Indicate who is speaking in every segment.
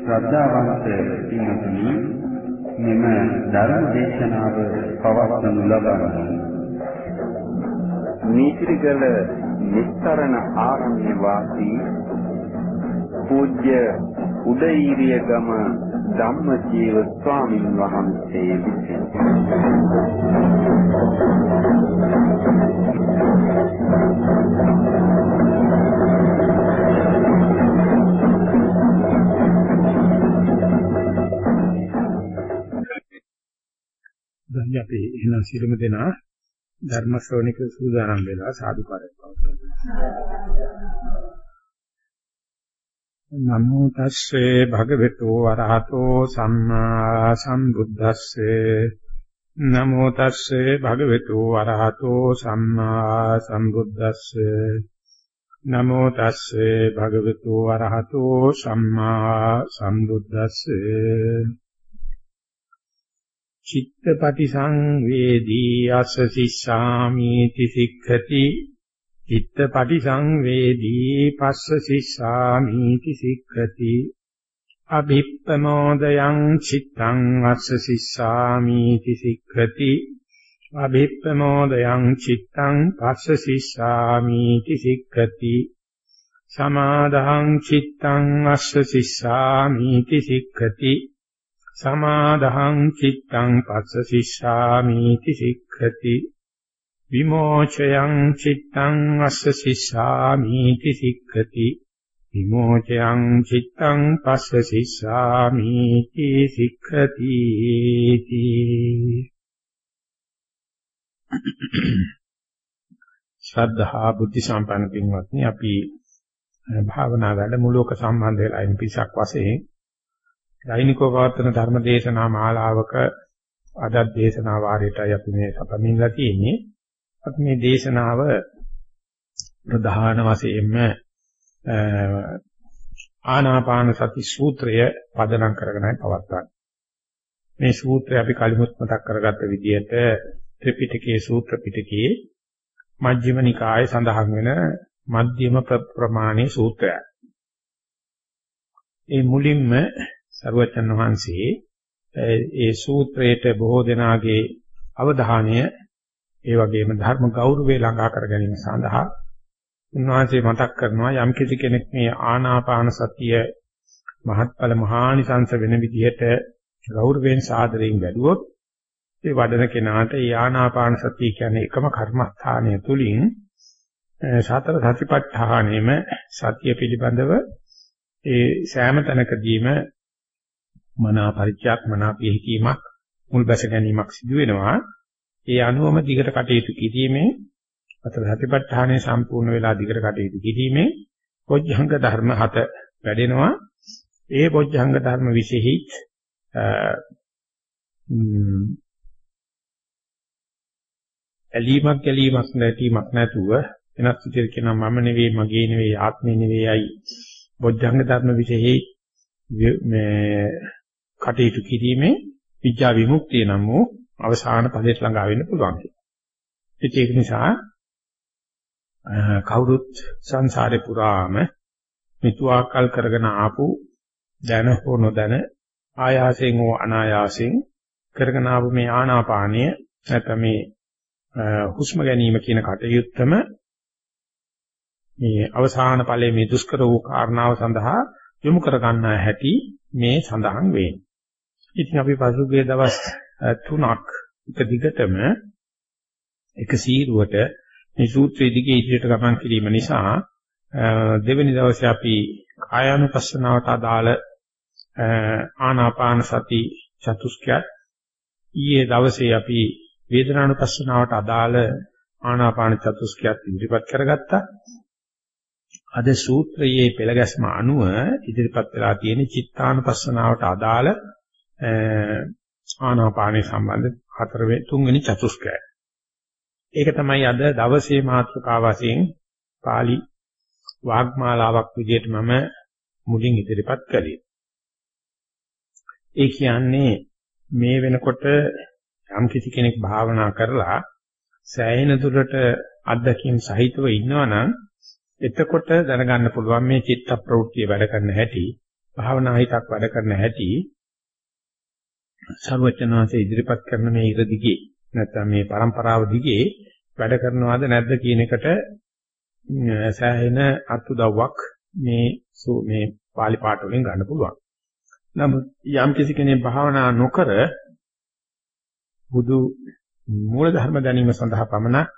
Speaker 1: ශ්‍රද්ධාවන්ත පින්වත්නි මෙම ධර්ම දේශනාව පවත්වනු ලබන්නේ
Speaker 2: නීතිගල නිස්තරණ ආරණ්‍ය වාසී පූජ්‍ය උදේීරිය ගම ධම්මජීව ස්වාමින් වහන්සේ විසින්
Speaker 3: දැන් අපි එහෙනම් සිළුම දෙනා ධර්ම ශ්‍රවණික සූදානම් වෙලා සාදුකාරයක් පවත්වනවා. නමෝ තස්සේ භගවතු වරහතෝ සම්මා සම්බුද්දස්සේ. නමෝ තස්සේ භගවතු වරහතෝ සම්මා සම්බුද්දස්සේ. නමෝ තස්සේ භගවතු වරහතෝ සම්මා සම්බුද්දස්සේ. චිත්තපටි සංවේදී අස්ස සිස්සාමි තිසික්ඛති චිත්තපටි සංවේදී පස්ස සිස්සාමි තිසික්ඛති අභිප්පමෝදයං චිත්තං අස්ස සිස්සාමි තිසික්ඛති අභිප්පමෝදයං චිත්තං පස්ස සිස්සාමි තිසික්ඛති සමාදහං චිත්තං අස්ස සිස්සාමි තිසික්ඛති සමාදහං චිත්තං පස්ස සිස්සාමීති සික්ඛති විමෝචයං චිත්තං අස්ස සිස්සාමීති සික්ඛති විමෝචයං චිත්තං පස්ස සිස්සාමීති සික්ඛති ශ්‍රද්ධා බුද්ධ සම්පන්න පින්වත්නි අපි භාවනා වැඩමුළුවක සම්බන්ධ වෙලා ඉන්න පිසක් වශයෙන් දෛනිකව පවත්වන ධර්ම දේශනා මාලාවක අද දේශනා වාරයටයි අපි මේ සපමින්ලා තියෙන්නේ. අපි මේ දේශනාව ප්‍රධාන වශයෙන්ම ආනාපාන සති සූත්‍රය පදනම් කරගෙනයි පවත්වන්නේ. මේ සූත්‍රය අපි කලිමුත් මතක් කරගත්ත විදිහට ත්‍රිපිටකයේ සූත්‍ර පිටකයේ මජ්ක්‍ධිම නිකායේ සඳහන් වෙන මධ්‍යම ප්‍රමාණයේ සූත්‍රයයි. ඒ මුලින්ම සරුවචන් වහන්සේ ඒ සූත්‍රයට බොහෝ දෙනාගේ අවධානය ඒ වගේම ධර්ම ගෞරවය ළඟා කර ගැනීම සඳහා උන්වහන්සේ මතක් කරනවා යම් කිසි කෙනෙක් මේ ආනාපාන සතිය මහත්ඵල මහානිසංස වෙන විදිහට ගෞරවයෙන් සාදරයෙන් වැඩුවොත් ඒ වඩන කෙනාට ඒ ආනාපාන සතිය කියන්නේ එකම කර්මස්ථානය තුලින් සතර සතිපට්ඨානෙම සතිය පිළිබඳව ඒ සෑම තැනකදීම මනා පරිත්‍යාග මනා පිළිහිීමක් මුල් බැස ගැනීමක් සිදු වෙනවා. ඒ අනුවම දිගට කටයුතු කිරීමේ අතර සතිපට්ඨානයේ සම්පූර්ණ වෙලා දිගට කටයුතු කිරීමේ පොඥංග ධර්ම හත වැඩෙනවා. ඒ පොඥංග ධර්ම විශේෂිත ඇලීමක් ගැලීමක් නැතිවක් නැතුව වෙනස් විදිහට කියනවා මම නෙවෙයි මගේ නෙවෙයි ආත්මේ නෙවෙයියි බොද්ධංග ධර්ම විශේෂයි මේ කටයුතු කිරීමේ විඥා විමුක්තිය නම් වූ අවසාන ඵලයට ළඟා වෙන්න පුළුවන්. ඒක නිසා කවුරුත් සංසාරේ පුරාම මිතුආකල් කරගෙන ආපු දැන හෝ නොදැන ආයාසයෙන් හෝ අනායාසයෙන් කරගෙන ආපු මේ ආනාපානය නැත්නම් මේ හුස්ම ගැනීම කියන කටයුත්තම මේ අවසාන ඵලයේ මේ දුෂ්කර වූ කාරණාව සඳහා යොමු කර ගන්නා හැටි මේ සඳහන් වෙන්නේ. ඉතින් අපි පසුගිය දවස් තුනක් එක දිගටම එක සීරුවට මේ සූත්‍රයේ දිගේ ඉදිරියට ගමන් කිරීම නිසා දෙවෙනි දවසේ අපි කායානුපස්සනාවට අදාළ ආනාපාන සති චතුස්කය ඊයේ දවසේ අපි වේදනානුපස්සනාවට අදාළ ආනාපාන චතුස්කයත් ඉදිරිපත් කරගත්තා. අද සූත්‍රයේ පෙළගැස්ම අනුව ඉදිරිපත් වෙලා තියෙන චිත්තානුපස්සනාවට අදාළ ආනාපානේ සම්බන්ධ හතරවෙනි තුන්වෙනි චතුස්කය. ඒක තමයි අද දවසේ මාතෘකාව වශයෙන් pāli වාග්මාලාවක් විදිහට මම මුලින් ඉදිරිපත් කළේ. ඒ කියන්නේ මේ වෙනකොට යම් කිසි කෙනෙක් භාවනා කරලා සෑහෙන දුරට අත්දැකීම් සහිතව ඉන්නවනම් එතකොට දැනගන්න පුළුවන් මේ චිත්ත ප්‍රවෘත්තිය වැඩ කරන හැටි භාවනා හිතක් වැඩ කරන හැටි සර්වචනාංශයේ ඉදිරිපත් කරන මේ ඉර දිගේ නැත්නම් මේ પરම්පරාව දිගේ වැඩ කරනවද නැද්ද කියන එකට සෑහෙන අත්උදව්වක් මේ මේ පාලි පාඨ වලින් ගන්න පුළුවන්. නමුත් යම් කිසි කෙනෙක් භාවනා නොකර බුදු මූල ධර්ම දැනීම සඳහා පමණක්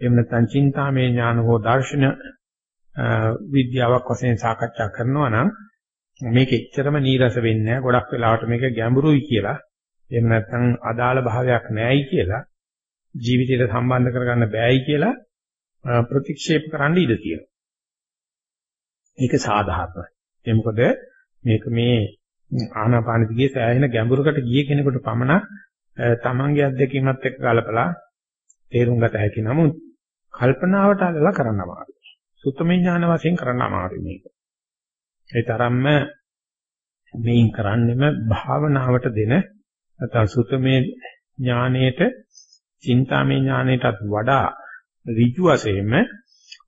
Speaker 3: එහෙම නැත්නම් චින්තාමය ඥාන හෝ දර්ශන විද්‍යාවක් වශයෙන් සාකච්ඡා කරනවා නම් මේක එච්චරම නීරස වෙන්නේ නැහැ. ගොඩක් වෙලාවට මේක ගැඹුරුයි කියලා. එහෙම නැත්නම් අදාළ භාවයක් නැහැයි කියලා ජීවිතයට සම්බන්ධ කරගන්න බෑයි කියලා ප්‍රතික්ෂේප කරන්න ඉඩ තියෙනවා. ඒක සාධාරණයි. ඒ මොකද මේක මේ ආනාපාන දිගේ සෑහෙන ගැඹුරකට ගිය කෙනෙකුට පමණක් තමන්ගේ අත්දැකීමත් එක්ක ගලපලා තේරුම් ගත හැකි නමුත් කල්පනාවට අල්ලලා කරන්න අමාරුයි. සුත්තමේ ඥාන වශයෙන් කරන්න අමාරුයි මේක. ඒ තරම්ම මේන් කරන්නෙම භාවනාවට දෙන නැත්නම් සුත්තමේ ඥානයේට චින්තාමේ ඥානයටත් වඩා ඍජු වශයෙන්ම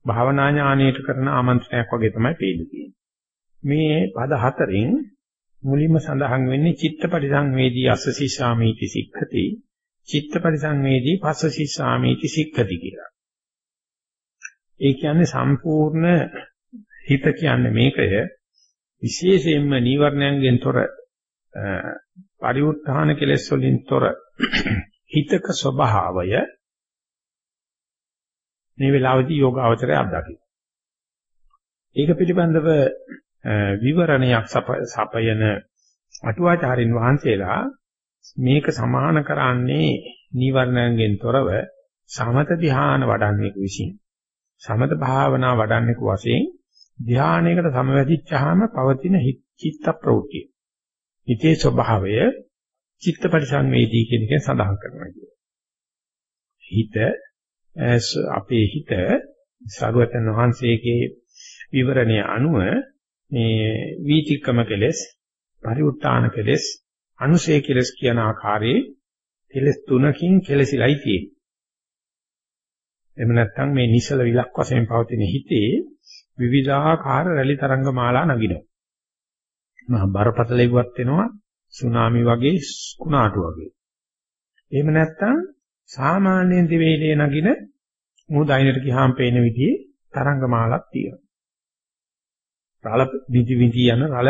Speaker 3: භාවනා ඥානයට කරන ආමන්ත්‍රණයක් වගේ තමයි පේන්නේ. මේ පද හතරෙන් මුලින්ම සඳහන් වෙන්නේ චිත්ත පරිසංවේදී අස්සසි සාමීති සික්ඛති චිත්ත පරිසංවේදී පස්සසි සාමීති සික්ඛති කියලා. ඒ කියන්නේ සම්පූර්ණ හිත කියන්නේ මේකය විශේෂයෙන්ම නීවරණයන්ගෙන් තොර පරිඋත්ථාන කෙලෙස් වලින් තොර හිතක ස්වභාවය මේ වෙලාවේදී යෝගාවචරය අත්දකින්න. ඒක පිළිබඳව විවරණයක් සපයන අටුවාචාරින් වහන්සේලා මේක සමාන කරන්නේ නීවරණයෙන් තොරව සමත ධ්‍යාන වඩන්නෙක විසින් සමත භාවනා වඩන්නෙක වශයෙන් ධ්‍යානයකට සමවැදිච්චාම පවතින චිත්ත ප්‍රවෘත්තිය. හිතේ ස්වභාවය චිත්ත පරිසංවේදී කියන එකෙන් සඳහන් කරනවා කියන්නේ. හිත අපේ හිත සරුවතන් වහන්සේගේ විවරණය අනුව මේ වීතික්කම කෙලෙස්, පරිඋත්තාන කෙලෙස්, අනුසේ කෙලෙස් කියන ආකාරයේ කෙලෙස් තුනකින් කෙලසිලයි තියෙන්නේ. එහෙම නැත්නම් මේ නිසල විලක් වශයෙන් පවතින හිතේ විවිධාකාර රැලි තරංග මාලා නගිනවා. මහ බරපතල ඉවත් වෙනවා, සුනාමි වගේ, කුණාටු වගේ. එහෙම නැත්නම් සාමාන්‍යයෙන් දිවේලේ නගින මුහුද අයිනට ගියාම පේන විදිහේ තරංග මාලක් තියෙනවා. රළ විදි විදි යන රළ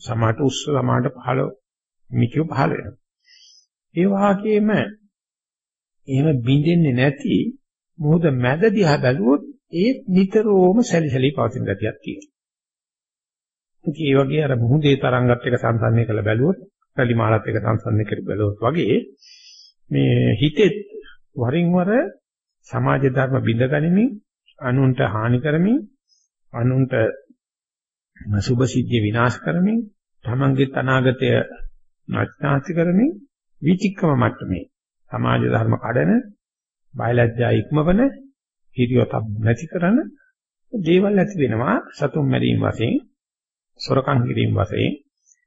Speaker 3: සමාට උස්ස සමාට පහළ මිකිය පහළ වෙනවා. ඒ වාගේම එහෙම බින්දෙන්නේ නැති මුහුද මැද දිහා බැලුවොත් ඒත් නිතරම සැලිසැලි පවතින ගතියක් තියෙනවා. ඉතින් ඒ වගේ අර මුහුදේ තරංගත් එක සංසන්දනය කරලා බැලුවොත් රැලි මාලත් එක සංසන්දනය කරලා බැලුවොත් වගේ මේ හිතෙත් වරින් වර සමාජ ධර්ම බිඳගනිමින් අනුන්ට හානි කරමින් අනුන්ට සුභ සිද්ධිය විනාශ කරමින් තමන්ගේ අනාගතය නැත්නාති කරමින් විචික්කම මට්ටමේ සමාජ ධර්ම කඩන බයලජ්ජා ඉක්මවන හිරියොත නැති කරන දේවල් ඇති වෙනවා සතුම් මැරීම වශයෙන් සොරකම් කිරීම වශයෙන්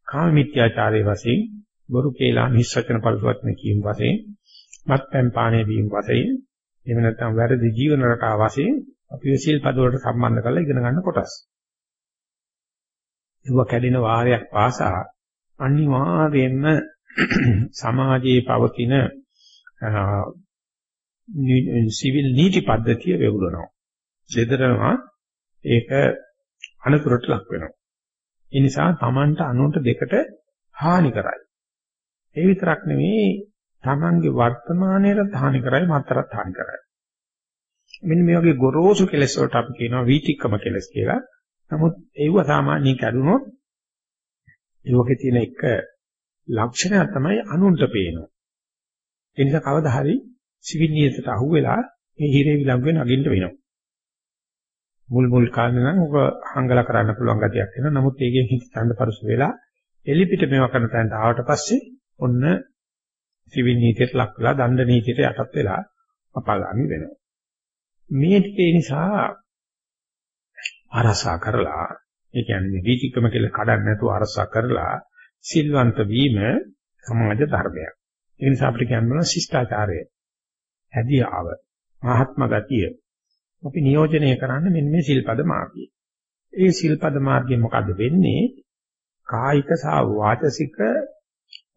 Speaker 3: කාම මිත්‍යාචාරයේ වශයෙන් බොරු කේලා නිස්සචන පරිවර්තන කීම් වශයෙන් මත්පැන් පානය වීම වශයෙන් එහෙම නැත්නම් වැරදි ජීවන රටාව වශයෙන් අපි සිල් පද වලට සම්බන්ධ කරලා ඉගෙන ගන්න කොටස්. ඒව කැඩෙන වාරයක් පාසා අනිවාර්යයෙන්ම සමාජයේ පවතින සිවිල් නීති පද්ධතිය වෙවුලනවා. දෙදරනවා ඒක අනුතරට ලක් වෙනවා. ඒ නිසා Tamanට අනුන්ට දෙකට හානි කරයි. ඒ විතරක් නෙවෙයි Tamanගේ වර්තමානයට හානි කරයි මතරත් හානි කරයි. මෙන්න මේ වගේ ගොරෝසු කෙලෙස් වලට අපි කියනවා වීතික්කම කෙලෙස් කියලා. නමුත් ඒව සාමාන්‍යයෙන් කැඩුනොත් ඒවකේ තියෙන එක ලක්ෂණයක් තමයි අනුන්ට පේනවා. ඒ නිසා කවදා හරි සිවිල් නියතට අහුවෙලා මේ හිරේ විලංගුවේ නගින්න වෙනවා. මුල් මුල් කාලේ නම් ඔක හංගලා කරන්න පුළුවන් ගතියක් වෙනවා. නමුත් ඒකෙන් හිත ඡන්දපරස වෙලා එලිපිට මේවා කරන තැනට ආවට පස්සේ ඔන්න සිවිල් නීතියට ලක් වෙලා දණ්ඩ නීතියට යටත් වෙලා අපාගාමි වෙනවා. මේ ටිකේ නිසා අරසා කරලා ඒ කියන්නේ වීතිකම කියලා කඩන්න නැතුව අරසා කරලා සිල්වන්ත වීම සමාජ ධර්මයක්. ඒ නිසා අපිට කියන්න ශිෂ්ටාචාරය. හැදියාව, මහත්ම ගතිය. අපි නියෝජනය කරන්නේ මෙන්න මේ සිල්පද මාර්ගය. ඒ සිල්පද මාර්ගය මොකද්ද වෙන්නේ? කායික සහ වාචසික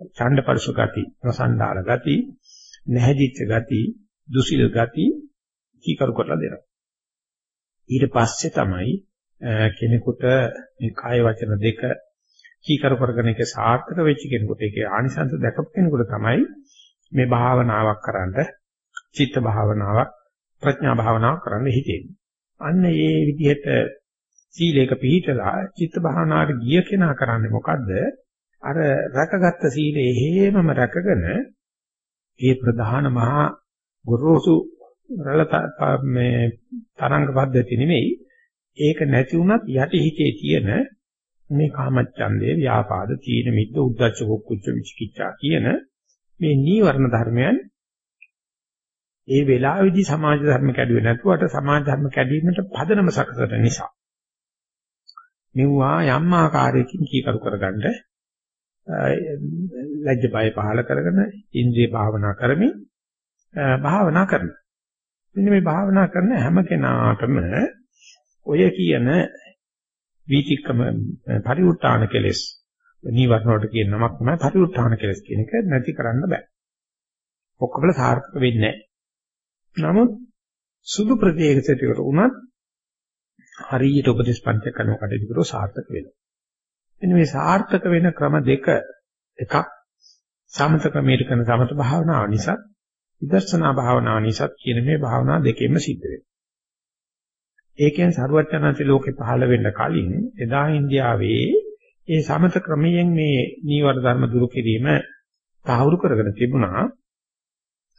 Speaker 3: ඡණ්ඩපරසු ගති, රසණ්ඩාල ගති, නැහැදිච්ච ගති, දුසිල් ගති කීකරු කරලා දෙනවා. ඊට පස්සේ තමයි කෙනෙකුට මේ කාය වචන දෙක කීකරු කරගෙන ඒක සාර්ථක වෙච්ච කෙනෙකුට ඒකේ ආනිසංස දැකපු කෙනෙකුට තමයි මේ භාවනාවක් කරන්න චිත්ත භාවනාවක් ප්‍රඥා භාවනාවක් කරන්න හිතෙන්නේ. අන්න ඒ විදිහට සීලයක පිළිහිටලා චිත්ත භාවනාවට ගිය කෙනා කරන්නේ මොකද්ද? අර රැකගත්ත සීලය හේමම රැකගෙන ඒ ප්‍රධාන මහා ගොරෝසු රළත මේ තරංග පද්ධති නෙමෙයි ඒක නැති වුණත් යටි හිතේ තියෙන මේ කාමච්ඡන්දේ ව්‍යාපාද තීන මිද්ද උද්ධච්ච කුච්ච විචිකිච්ඡා කියන මේ නීවරණ ධර්මයන් ඒ වෙලාවේදී සමාජ ධර්ම කැඩුවේ නැතුවට සමාජ ධර්ම කැඩීමට පදනම සකසන නිසා මෙවුවා යම් ආකාරයකින් කීකරු කරගන්න ලැජ්ජ බය පහල කරගෙන ඉන්ද්‍රිය භාවනා කරමින් භාවනා කරනවා. මෙන්න මේ භාවනා කරන හැම කෙනාටම ඔය කියන වීතික්කම පරිඋත්තාන කෙලෙස් නීවරණ වලට කියන නමක් තමයි පරිඋත්තාන කෙලෙස් කියන එක නැති කරන්න බෑ. ඔක්කොම සාර්ථක වෙන්නේ නැහැ. නමුත් සුදු ප්‍රදේශයකට උනත් හරියට උපදේශ පන්ති කරන කටයුතු කරෝ සාර්ථක වෙනවා. එන්න මේ සාර්ථක වෙන ක්‍රම දෙක එකක් සමත ක්‍රමයට කරන සමත භාවනාව නිසා විදර්ශනා භාවනාව නිසා කියන මේ භාවනා දෙකෙන්ම සිද්ධ වෙනවා. ඒකෙන් සරුවචනන්ති ලෝකේ පහළ වෙන්න කලින් එදා ඉන්දියාවේ ඒ සමත ක්‍රමයෙන් මේ නීවර ධර්ම දුරු කිරීම තහවුරු කරගෙන තිබුණා.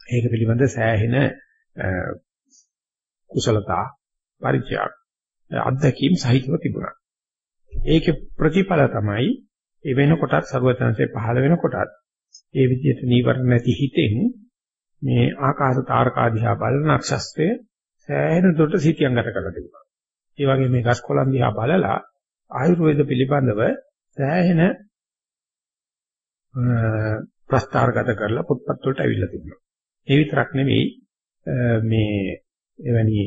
Speaker 3: ඒක පිළිබඳ සෑහෙන කුසලතා පරිචයක් අත්දැකීම් සහිතව තිබුණා. ඒකේ ප්‍රතිඵල තමයි ඒ වෙනකොටත් සරුවචනන්සේ පහළ වෙනකොටත් ඒ විදිහට නීවරණ නැති හිතෙන් මේ ආකාශ තාරකා දිහා බලන නක්ෂත්‍රය සෑහෙන දුරට සිටියංගත කරලා තිබුණා. ඒ වගේ මේ ගස් කොළන් දිහා බලලා ආයුර්වේද පිළිබඳව සෑහෙන ප්‍රස්තාරගත කරලා පොත්පත් වලට අවිල්ලා තිබුණා. ඒ විතරක් නෙවෙයි මේ එවැනි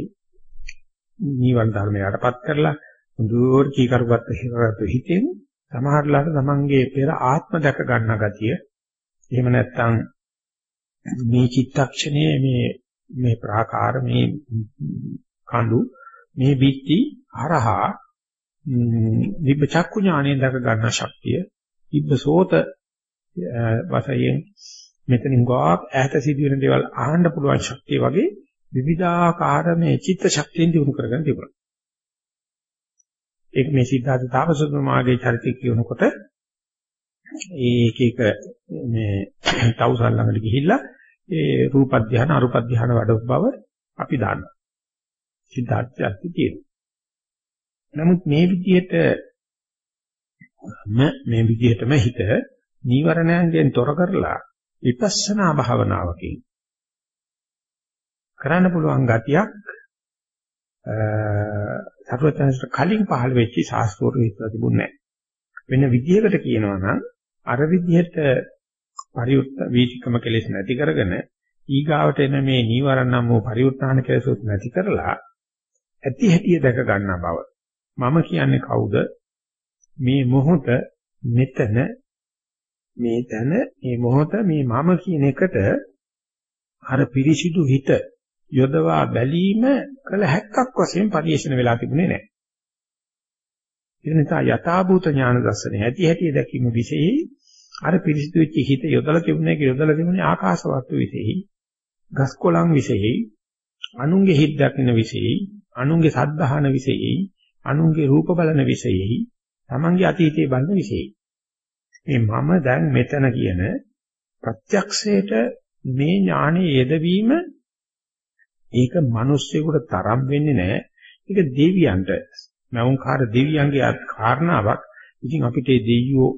Speaker 3: නීවරණ ධර්මයටපත් කරලා මුදුවර කීකරුවත් හිරatu හිතෙන් සමහරලාට තමන්ගේ පෙර ආත්ම දැක ගන්න ගතිය. එහෙම නැත්නම් මේ චිත්තක්ෂණයේ මේ මේ ප්‍රාකාර මේ කඳු මේ බිත්ති හරහා දිබ්බ චක්කු ඥාණයෙන් දැක ගන්න ශක්තිය දිබ්බ සෝත වශයෙන් මෙතනින් ගාක් ඈත සිදුවෙන දේවල් අහන්න පුළුවන් ශක්තිය වගේ විවිධාකාර මේ චිත්ත ශක්තියෙන් දිනු කරගෙන තිබුණා. ඒක මේ සිද්ධාර්ථ තාපසතුමාගේ චරිතය කියනකොට ඒක එක මේ තවුසන් ළඟට ගිහිල්ලා ඒ රූප ධානය අරූප ධානය වඩපු බව අපි දන්නවා. සිද්ධාර්ථයත් තියෙනවා. නමුත් මේ විදිහට මේ විදිහටම හිත නීවරණයන්ගෙන් තොර කරලා විපස්සනා භාවනාවකින්. කරන්න පුළුවන් ගතියක් සරුවචනසට කලින් පහළ වෙච්ච ශාස්ත්‍රෝර විස්තර තිබුණේ වෙන විදිහකට කියනවා නම් අර විදිහට පරිඋත් වීතිකම කෙලෙස් නැති කරගෙන ඊගාවට එන මේ නීවරණ නම් වූ පරිඋත්ථාන කෙලෙසුත් නැති කරලා ඇති හැටිය දැක ගන්නා බව. මම කියන්නේ කවුද? මේ මොහොත මෙතන මේ තැන මේ මොහොත මේ මම කියන එකට අර පිරිසිදු හිත යොදවා බැලීම කළ හැක්කක් වශයෙන් පරිශන වෙලා තිබුණේ නැහැ. ඒ නිසා යථාභූත ඥාන දර්ශනය ඇති හැටි දැකීම විශේෂයි. අර පිරිසිදු වෙච්ච හිත යොදලා තිබුණේ කියලා යොදලා තිබුණේ ආකාශ වස්තු විශේෂයි. ගස් කොළන් විශේෂයි. අනුන්ගේ හිත දකින්න විශේෂයි. අනුන්ගේ සද්ධාහන විශේෂයි. අනුන්ගේ රූප බලන විශේෂයි. තමන්ගේ අතීතයේ බලන විශේෂයි. මේ මම දැන් මෙතන කියන ප්‍රත්‍යක්ෂයට මේ ඥානෙ යෙදවීම ඒක මිනිස්සුෙකුට තරම් වෙන්නේ නැහැ. ඒක දෙවියන්ට මෞංකාර දෙවියන්ගේ කාරණාවක්. ඉතින් අපිට මේ දෙවියෝ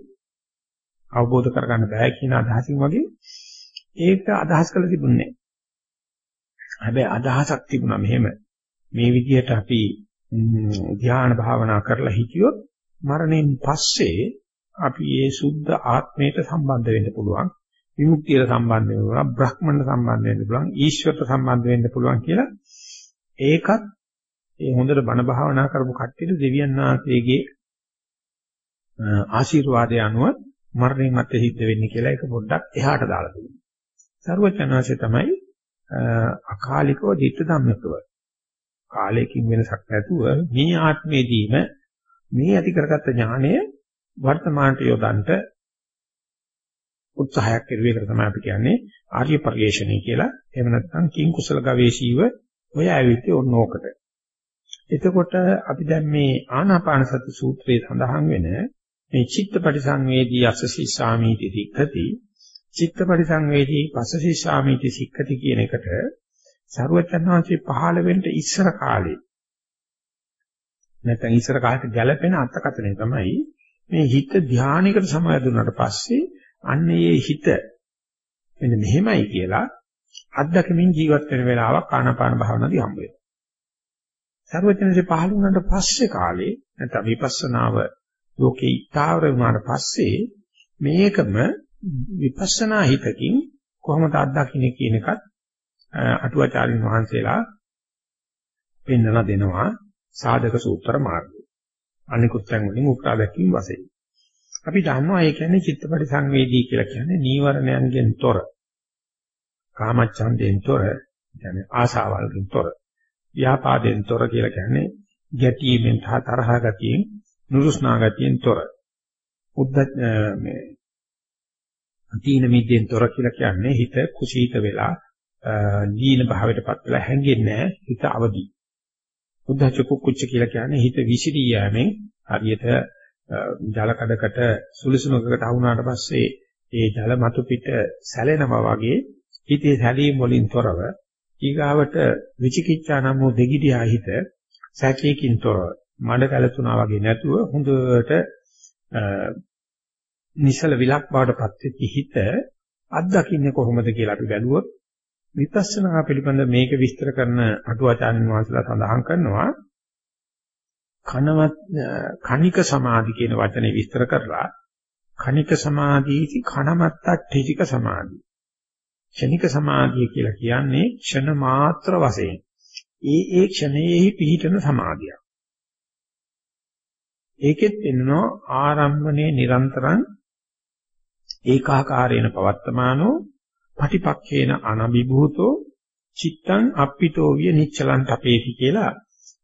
Speaker 3: අවබෝධ කරගන්න බෑ කියන අදහසින් වගේ ඒක අදහස් කළ තිබුණේ නැහැ. හැබැයි අදහසක් තිබුණා මෙහෙම මේ විදිහට අපි ධ්‍යාන භාවනා කරලා හිටියොත් මරණයෙන් පස්සේ අපි මේ සුද්ධ ආත්මයට සම්බන්ධ වෙන්න පුළුවන්. විමුක්තියට සම්බන්ධ වෙන්න පුළුවන්, බ්‍රහ්මණයට සම්බන්ධ වෙන්න පුළුවන්, ඊශ්වරට සම්බන්ධ වෙන්න පුළුවන් කියලා ඒකත් ඒ හොඳට බණ භාවනා කරපු කට්ටියට දෙවියන් වහන්සේගේ ආශිර්වාදය අනුව මරණයන් මත සිද්ධ වෙන්නේ කියලා ඒක පොඩ්ඩක් එහාට දාලා තියෙනවා. සර්වචනවාසේ තමයි අකාලිකව ධිට්ඨ ධම්මකව කාලයකින් වෙනසක් නැතුව මේ ආත්මයේදීම මේ ඇති කරගත්ත ඥාණය වර්තමානට යොදන්නට උත්සාහයක් කෙරුවේ කියලා තමයි අපි කියන්නේ ආර්ය පරිශ්‍රණය කියලා. එහෙම නැත්නම් කිං කුසල ගවේෂීව ඔය ඇවිත් ඕනෝකට. එතකොට අපි දැන් මේ ආනාපාන සති සූත්‍රයේ සඳහන් වෙන මේ චිත්ත පරිසංවේදී අසසී සාමීති සික්ඛති චිත්ත පරිසංවේදී පසසී සාමීති සික්ඛති කියන එකට සරුවචන් වහන්සේ පහළ වෙන්න ඉස්සර කාලේ නැත්නම් ඉස්සර කාලේට ගැළපෙන අර්ථකථනය තමයි මේ හිත ධානයකට සමාදුනාට පස්සේ අන්න ඒ හිත මෙන්න මෙහෙමයි කියලා අත්දැකමින් ජීවත් වෙන වෙලාවක් ආනාපාන භාවනාවදී හම්බ වෙනවා. සර්වඥන්සේ පහළ වුණාට පස්සේ කාලේ නැත්නම් විපස්සනාව ලෝකේ ඊතාවර වුණාට පස්සේ මේකම විපස්සනා හිතකින් කොහොමද අත්දකින්නේ කියන එකත් අටුවාචාරින් වහන්සේලා පෙන්වලා දෙනවා සාධක සූත්‍ර මාර්ගය. අනිකුත් තැන් වලින් උක්තා දැක්වීම වශයෙන්. අපි දන්නවා ඒ කියන්නේ චිත්තපටි සංවේදී කියලා කියන්නේ නීවරණයන්ගෙන් තොර. කාමච්ඡන්දයෙන් තොර, කියන්නේ ආසාවල්ගෙන් තොර. ව්‍යාපාදයෙන් තොර කියලා කියන්නේ ගැටීමෙන් තරහ ගතියෙන්, නුරුස්නා ගතියෙන් තොර. උද්ද මේ තීන මිද්දෙන් තොර කියලා කියන්නේ හිත කුසීත වෙලා දීන භාවයටපත් වෙලා හැංගෙන්නේ නැහැ හිත අවදි. උද්දච්ච කුච්ච කියලා කියන්නේ හිත විසිරී යෑමෙන් හරියට ජල කඩකට සුළුසුමකට අහුණාට පස්සේ ඒ ජල මතු පිට සැලෙනවා වගේ හිතේ සැලීම් වලින් තොරව ඊගාවට විචිකිච්ඡා නම් වූ දෙගිඩියා හිත සැකයකින් තොරව මඩ කැලතුනා වගේ නැතුව හොඳට නිසල විලක් බවටපත් වෙච්ච හිත අත්දකින්නේ කොහොමද කියලා අපි බැලුවොත් විපස්සනා පිළිබඳ මේක විස්තර කරන අටුවාචාර්යන් වහන්සේලා සඳහන් කරනවා කනවත් කණික සමාධි කියන වචනේ විස්තර කරලා කණික සමාධීති කනමත්තට්ඨිතික සමාධි. ක්ෂණික සමාධිය කියලා කියන්නේ ක්ෂණ මාත්‍ර වශයෙන්. ඒ ඒ ක්ෂණයෙහි පිහිටන සමාධිය. ඒකෙත් වෙනවා ආරම්භනේ නිරන්තරං ඒකාකාරේන පවත්තමානෝ පටිපක්ඛේන අනබිභූතෝ චිත්තං අප්පිතෝ විය නිච්චලං තපේති කියලා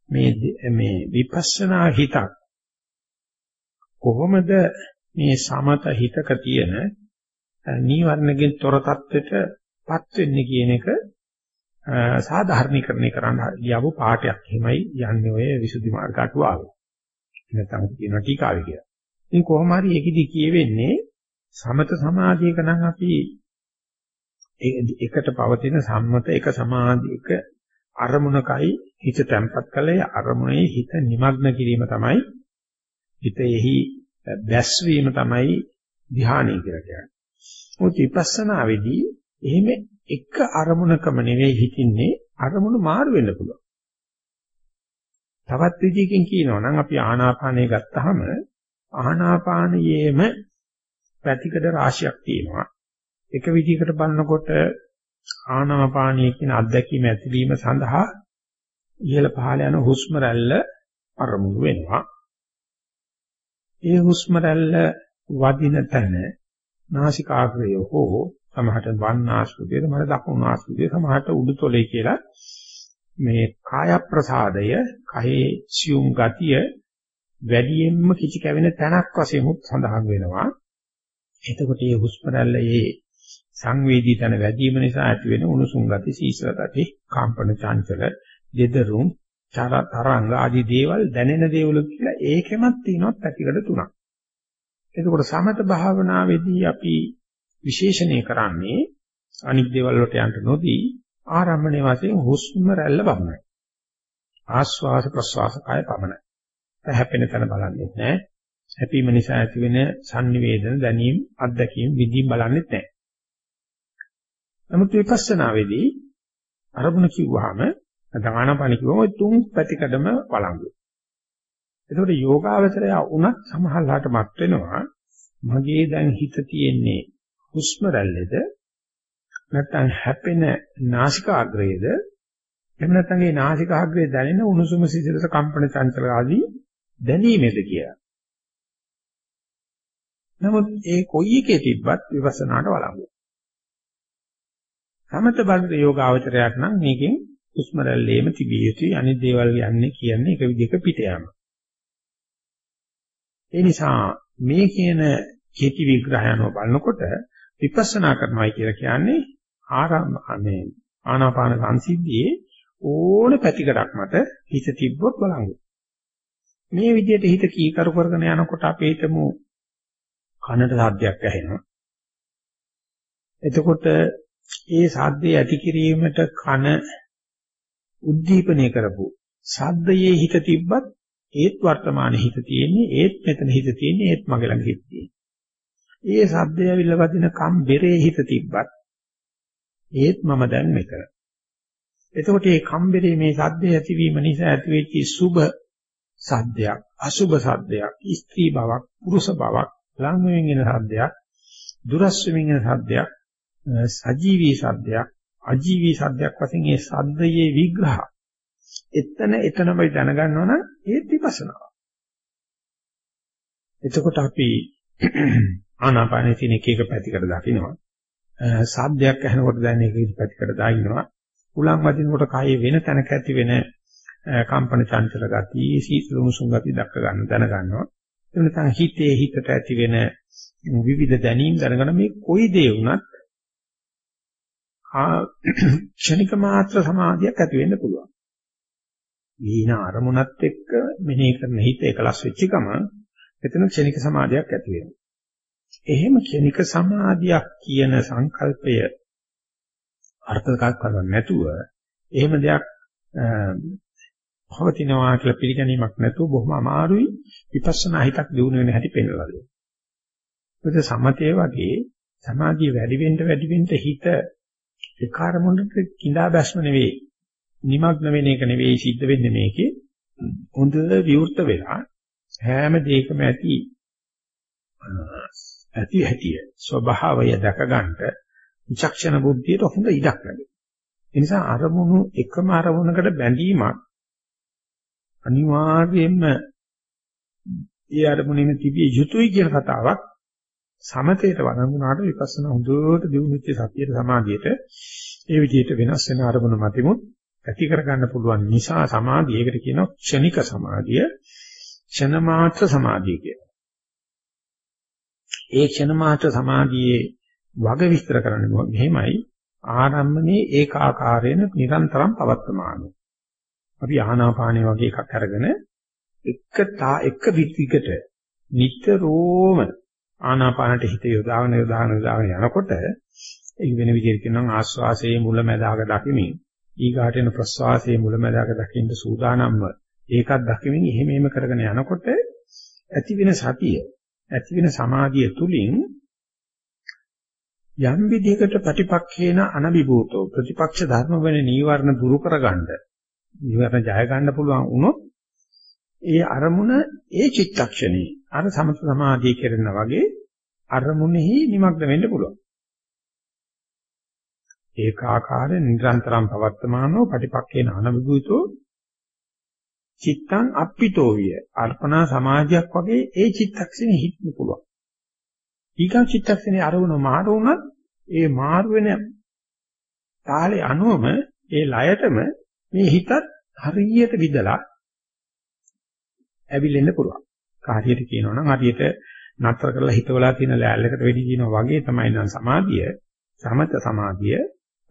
Speaker 3: මේ මේ විපස්සනා හිතක් කොහොමද මේ සමත හිතක තියෙන නීවරණගෙන් තොර තත්ත්වයටපත් වෙන්නේ කියන එක සාධාරණීකරණය කරන්න ලියව පාඩයක් එහෙමයි යන්නේ ඔය විසුද්ධි මාර්ග අටුවාවේ. නැත්නම් කියන ටීකාවේ කියලා. ඉතින් කොහොම හරි ඒකෙදි කියවෙන්නේ සමත සමාධියක නම් අපි එකට පවතින සම්මත එක සමාධියක අරමුණකයි හිත තැම්පත් කළේ අරමුණේ හිත নিমগ্ন කිරීම තමයි හිතෙහි බැස්වීම තමයි ධ්‍යානය කියලා කියන්නේ. මොකද විපස්සනාවේදී එහෙම එක අරමුණකම නෙවෙයි හිතින්නේ අරමුණු මාරු වෙන්න පුළුවන්. තවත් විදිහකින් කියනවා නම් අපි ආනාපානය ගත්තාම ආනාපානයේම පැතිකඩ රාශියක් තියෙනවා. එක විදිහකට බලනකොට ආනාපානීය කියන අත්දැකීම ඇතිවීම සඳහා ඉහළ පහළ යන හුස්ම රැල්ල අරමුණු වෙනවා. ඒ හුස්ම රැල්ල වදින තැන නාසිකාග්‍රය හෝ සමහරට වම් ආශ්‍රුතිය සමහර දකුණු ආශ්‍රුතිය සමහරට උඩුතොලේ කියලා මේ කාය ප්‍රසාදය කහේ සියුම් ගතිය වැඩියෙන්ම කිචි කැවෙන තැනක් වශයෙන් සඳහන් වෙනවා. එතකොට මේ හුස්ම රැල්ලේ සංවේදී තන වැඩිම නිසා ඇති වෙන උණුසුම් ගති, සීසල ගති, කම්පන චංචල, දෙදරුම්, තරංග ආදී දේවල් දැනෙන දේවල් කියලා ඒකෙමත් තියෙනවා පැතිකඩ තුනක්. එතකොට සමත භාවනාවේදී අපි විශේෂණය කරන්නේ අනික් දේවල් වලට යන්න නොදී ආරම්භණයේ වශයෙන් හුස්ම රැල්ල පමණයි. ආස්වාස ප්‍රස්වාස කාය පමණයි. හැපෙන තැන බලන්නේ නැහැ. හැපීම නිසා ඇතිවෙන sannivedana දැනීම අත්දැකීම් විඳීම් බලන්නේ නැහැ. නමුත් විපස්සනාවේදී අරමුණ කිව්වහම දානපණ කිව්වම තුන් පැතිකඩම වළංගු. එතකොට යෝගාවචරය වුණත් සමහරලාට මත් වෙනවා මගේ දැන් හිත තියෙන්නේ හුස්ම රැල්ලේද නැත්නම් හැපෙන නාසිකාග්‍රයේද එහෙම නැත්නම් ඒ නාසිකාග්‍රයේ දැනෙන උණුසුම සිසිලස කම්පන චංචල ආදී දැනීමේද කියලා. නමුත් ඒ කොයි එකේ තිබ්බත් විපස්සනාට වළංගු. සමත බල යෝගාවචරයක් නම් මේකෙන් හුස්ම රැල්ලේම තිබිය යුතුයි අනිත් දේවල් යන්නේ කියන්නේ එක විදිහක පිට යාම. ඒ නිසා මේ කියන කෙටි විග්‍රහයන්ව බලනකොට විපස්සනා කරනවා කියලා කියන්නේ ආරම්භ ආනාපාන සංසිද්ධියේ ඕන පැතිකඩක් මත හිත තිබ්බොත් බලංගු. මේ විදිහට හිත කීකරු කරගෙන යනකොට අපි හිතමු කනට සාද්දයක් ඇහෙනවා. එතකොට ඒ සාද්දේ ඇති කිරීමට කන උද්දීපනය කරපු සද්දයේ හිත තිබ්බත් ඒත් වර්තමානයේ හිත තියෙන්නේ ඒත් මෙතන හිත තියෙන්නේ ඒත් මගේ ළඟ හිත තියෙන්නේ. ඒ සද්දය ඇවිල්ලා වදින කම් බෙරේ හිත තිබ්බත් ඒත් මම දැන් මෙතන. එතකොට මේ කම්බරේ මේ සද්දේ ඇතිවීම නිසා ඇතිවෙච්ච සුභ සද්දයක්, අසුභ සද්දයක්, ස්ත්‍රී බවක්, පුරුෂ බවක්, ළඟ වෙමින් එන සද්දයක්, දුරස් වෙමින් එන සද්දයක්, සජීවී සද්දයක්, අජීවී සද්දයක් වශයෙන් මේ සද්දයේ විග්‍රහ එතන එතනමයි දැනගන්නවා නම් ඒත් විපස්සනාව. එතකොට අපි ආනාපානයේ තියෙන එක එක පැතිකඩ දකින්නවා. සාද්දයක් ඇහෙනකොට දැන් ඒක පැතිකඩ දාිනවා. උලන් වදිනකොට කායේ වෙන තැනක ඇති වෙන කම්පන චංචල ගති, සීතල උණුසුම් ගති දක්ක ගන්න දැන ගන්නවා. ඒ නිසා හිතේ හිතට ඇති වෙන විවිධ දැනීම් දැනගන්න මේ කොයි දේ වුණත් ක්ෂණික මාත්‍ර සමාධියක් ඇති වෙන්න පුළුවන්. ඊන අරමුණත් එක්ක මෙනෙහි කරන හිත එකලස් වෙච්ච ගම එතන ක්ෂණික සමාධියක් ඇති වෙනවා. එහෙම ක්ෂණික සමාධියක් කියන සංකල්පය අර්ථකථන කරන්නේ නැතුව එහෙම දෙයක් පවතිනවා කියලා පිළිගැනීමක් නැතුව බොහොම අමාරුයි විපස්සනා හිතක් දිනු වෙන හැටි පෙන්වලා දෙනවා. මොකද සමතේ වගේ සමාධිය වැඩි වෙන්න වැඩි වෙන්න හිත ඒ කාර්මුණට කිඳා බැස්ම නෙවෙයි නිමග්න වෙන එක නෙවෙයි සිද්ධ වෙන්නේ මේකේ හොඳ විවෘත වෙලා හැම දෙයකම ඇති ඇති හැටිය ස්වභාවය දැක ගන්නට විචක්ෂණ බුද්ධියට හොඳ ඉඩක් ලැබෙනවා. ඒ නිසා අරමුණු එකම අරමුණකට බැඳීමක් අනිවාර්යයෙන්ම ඒ අරමුණෙම තිබිය යුතුයි කියන කතාවක් සමතේට වළංගුනාට විපස්සනා හොඳට දියුණු වෙච්ච සතියේ සමාධියට ඒ විදිහට වෙනස් වෙන අරමුණු මතිමුත් ඇති කරගන්න පුළුවන් නිසා සමාධිය ඒකට කියනවා ක්ෂණික සමාධිය ක්ෂණ මාත්‍ර සමාධිය කියලා. ඒ ක්ෂණ මාත්‍ර සමාධියේ වග විස්තර කරන්නේ මෙහෙමයි ආරම්භනේ ඒකාකාරයෙන් නිරන්තරම් පවත්වමාන. අපි ආනාපානේ වගේ එකක් අරගෙන එක තා එක විදිහකට නිතරම ආනාපානට හිත යොදාගෙන යොදාගෙන යොදාගෙන යනකොට ඒ වෙන විදිහට කියනවා ආස්වාසයේ මුල මැදාක දකිමින් ඊගාට එන ප්‍රස්වාසයේ මුල මැදාක දකින්න සූදානම්ව ඒකත් දකිමින් එහෙම එහෙම කරගෙන යනකොට ඇති වෙන සතිය ඇති වෙන සමාධිය තුලින් යම් විදිහකට ප්‍රතිපක්ෂේන අනබිභූතෝ ප්‍රතිපක්ෂ ධර්ම වෙන නීවරණ දුරු කරගන්න නීවරණ ජය ගන්න පුළුවන් වුණොත් ඒ අරමුණ ඒ චිත්තක්ෂණේ අර සමත සමාධිය කෙරෙනා වගේ අරමුණෙහි නිමග්න වෙන්න පුළුවන්. ඒකාකාර නිරන්තරම් පවත්තමානෝ ප්‍රතිපක්ෂේන අනබිභූතෝ චිත්තං අප්පිතෝ විය. අර්පණා සමාධියක් වගේ ඒ චිත්තක්ෂණේ හිටන්න පුළුවන්. ඊගා චිත්තක්ෂණේ අරමුණ මාරු වුණත් ඒ මාරු වෙන තාලේ අනුවම ඒ ලයටම මේ හිතත් හරියට විදලා ඇවිලෙන්න පුළුවන්. කාර්යයට කියනවා නම් හරියට නතර කරලා හිතවලා තියෙන ලෑල්ලකට වෙඩි දිනවා වගේ තමයි නම් සමාධිය සමත සමාධිය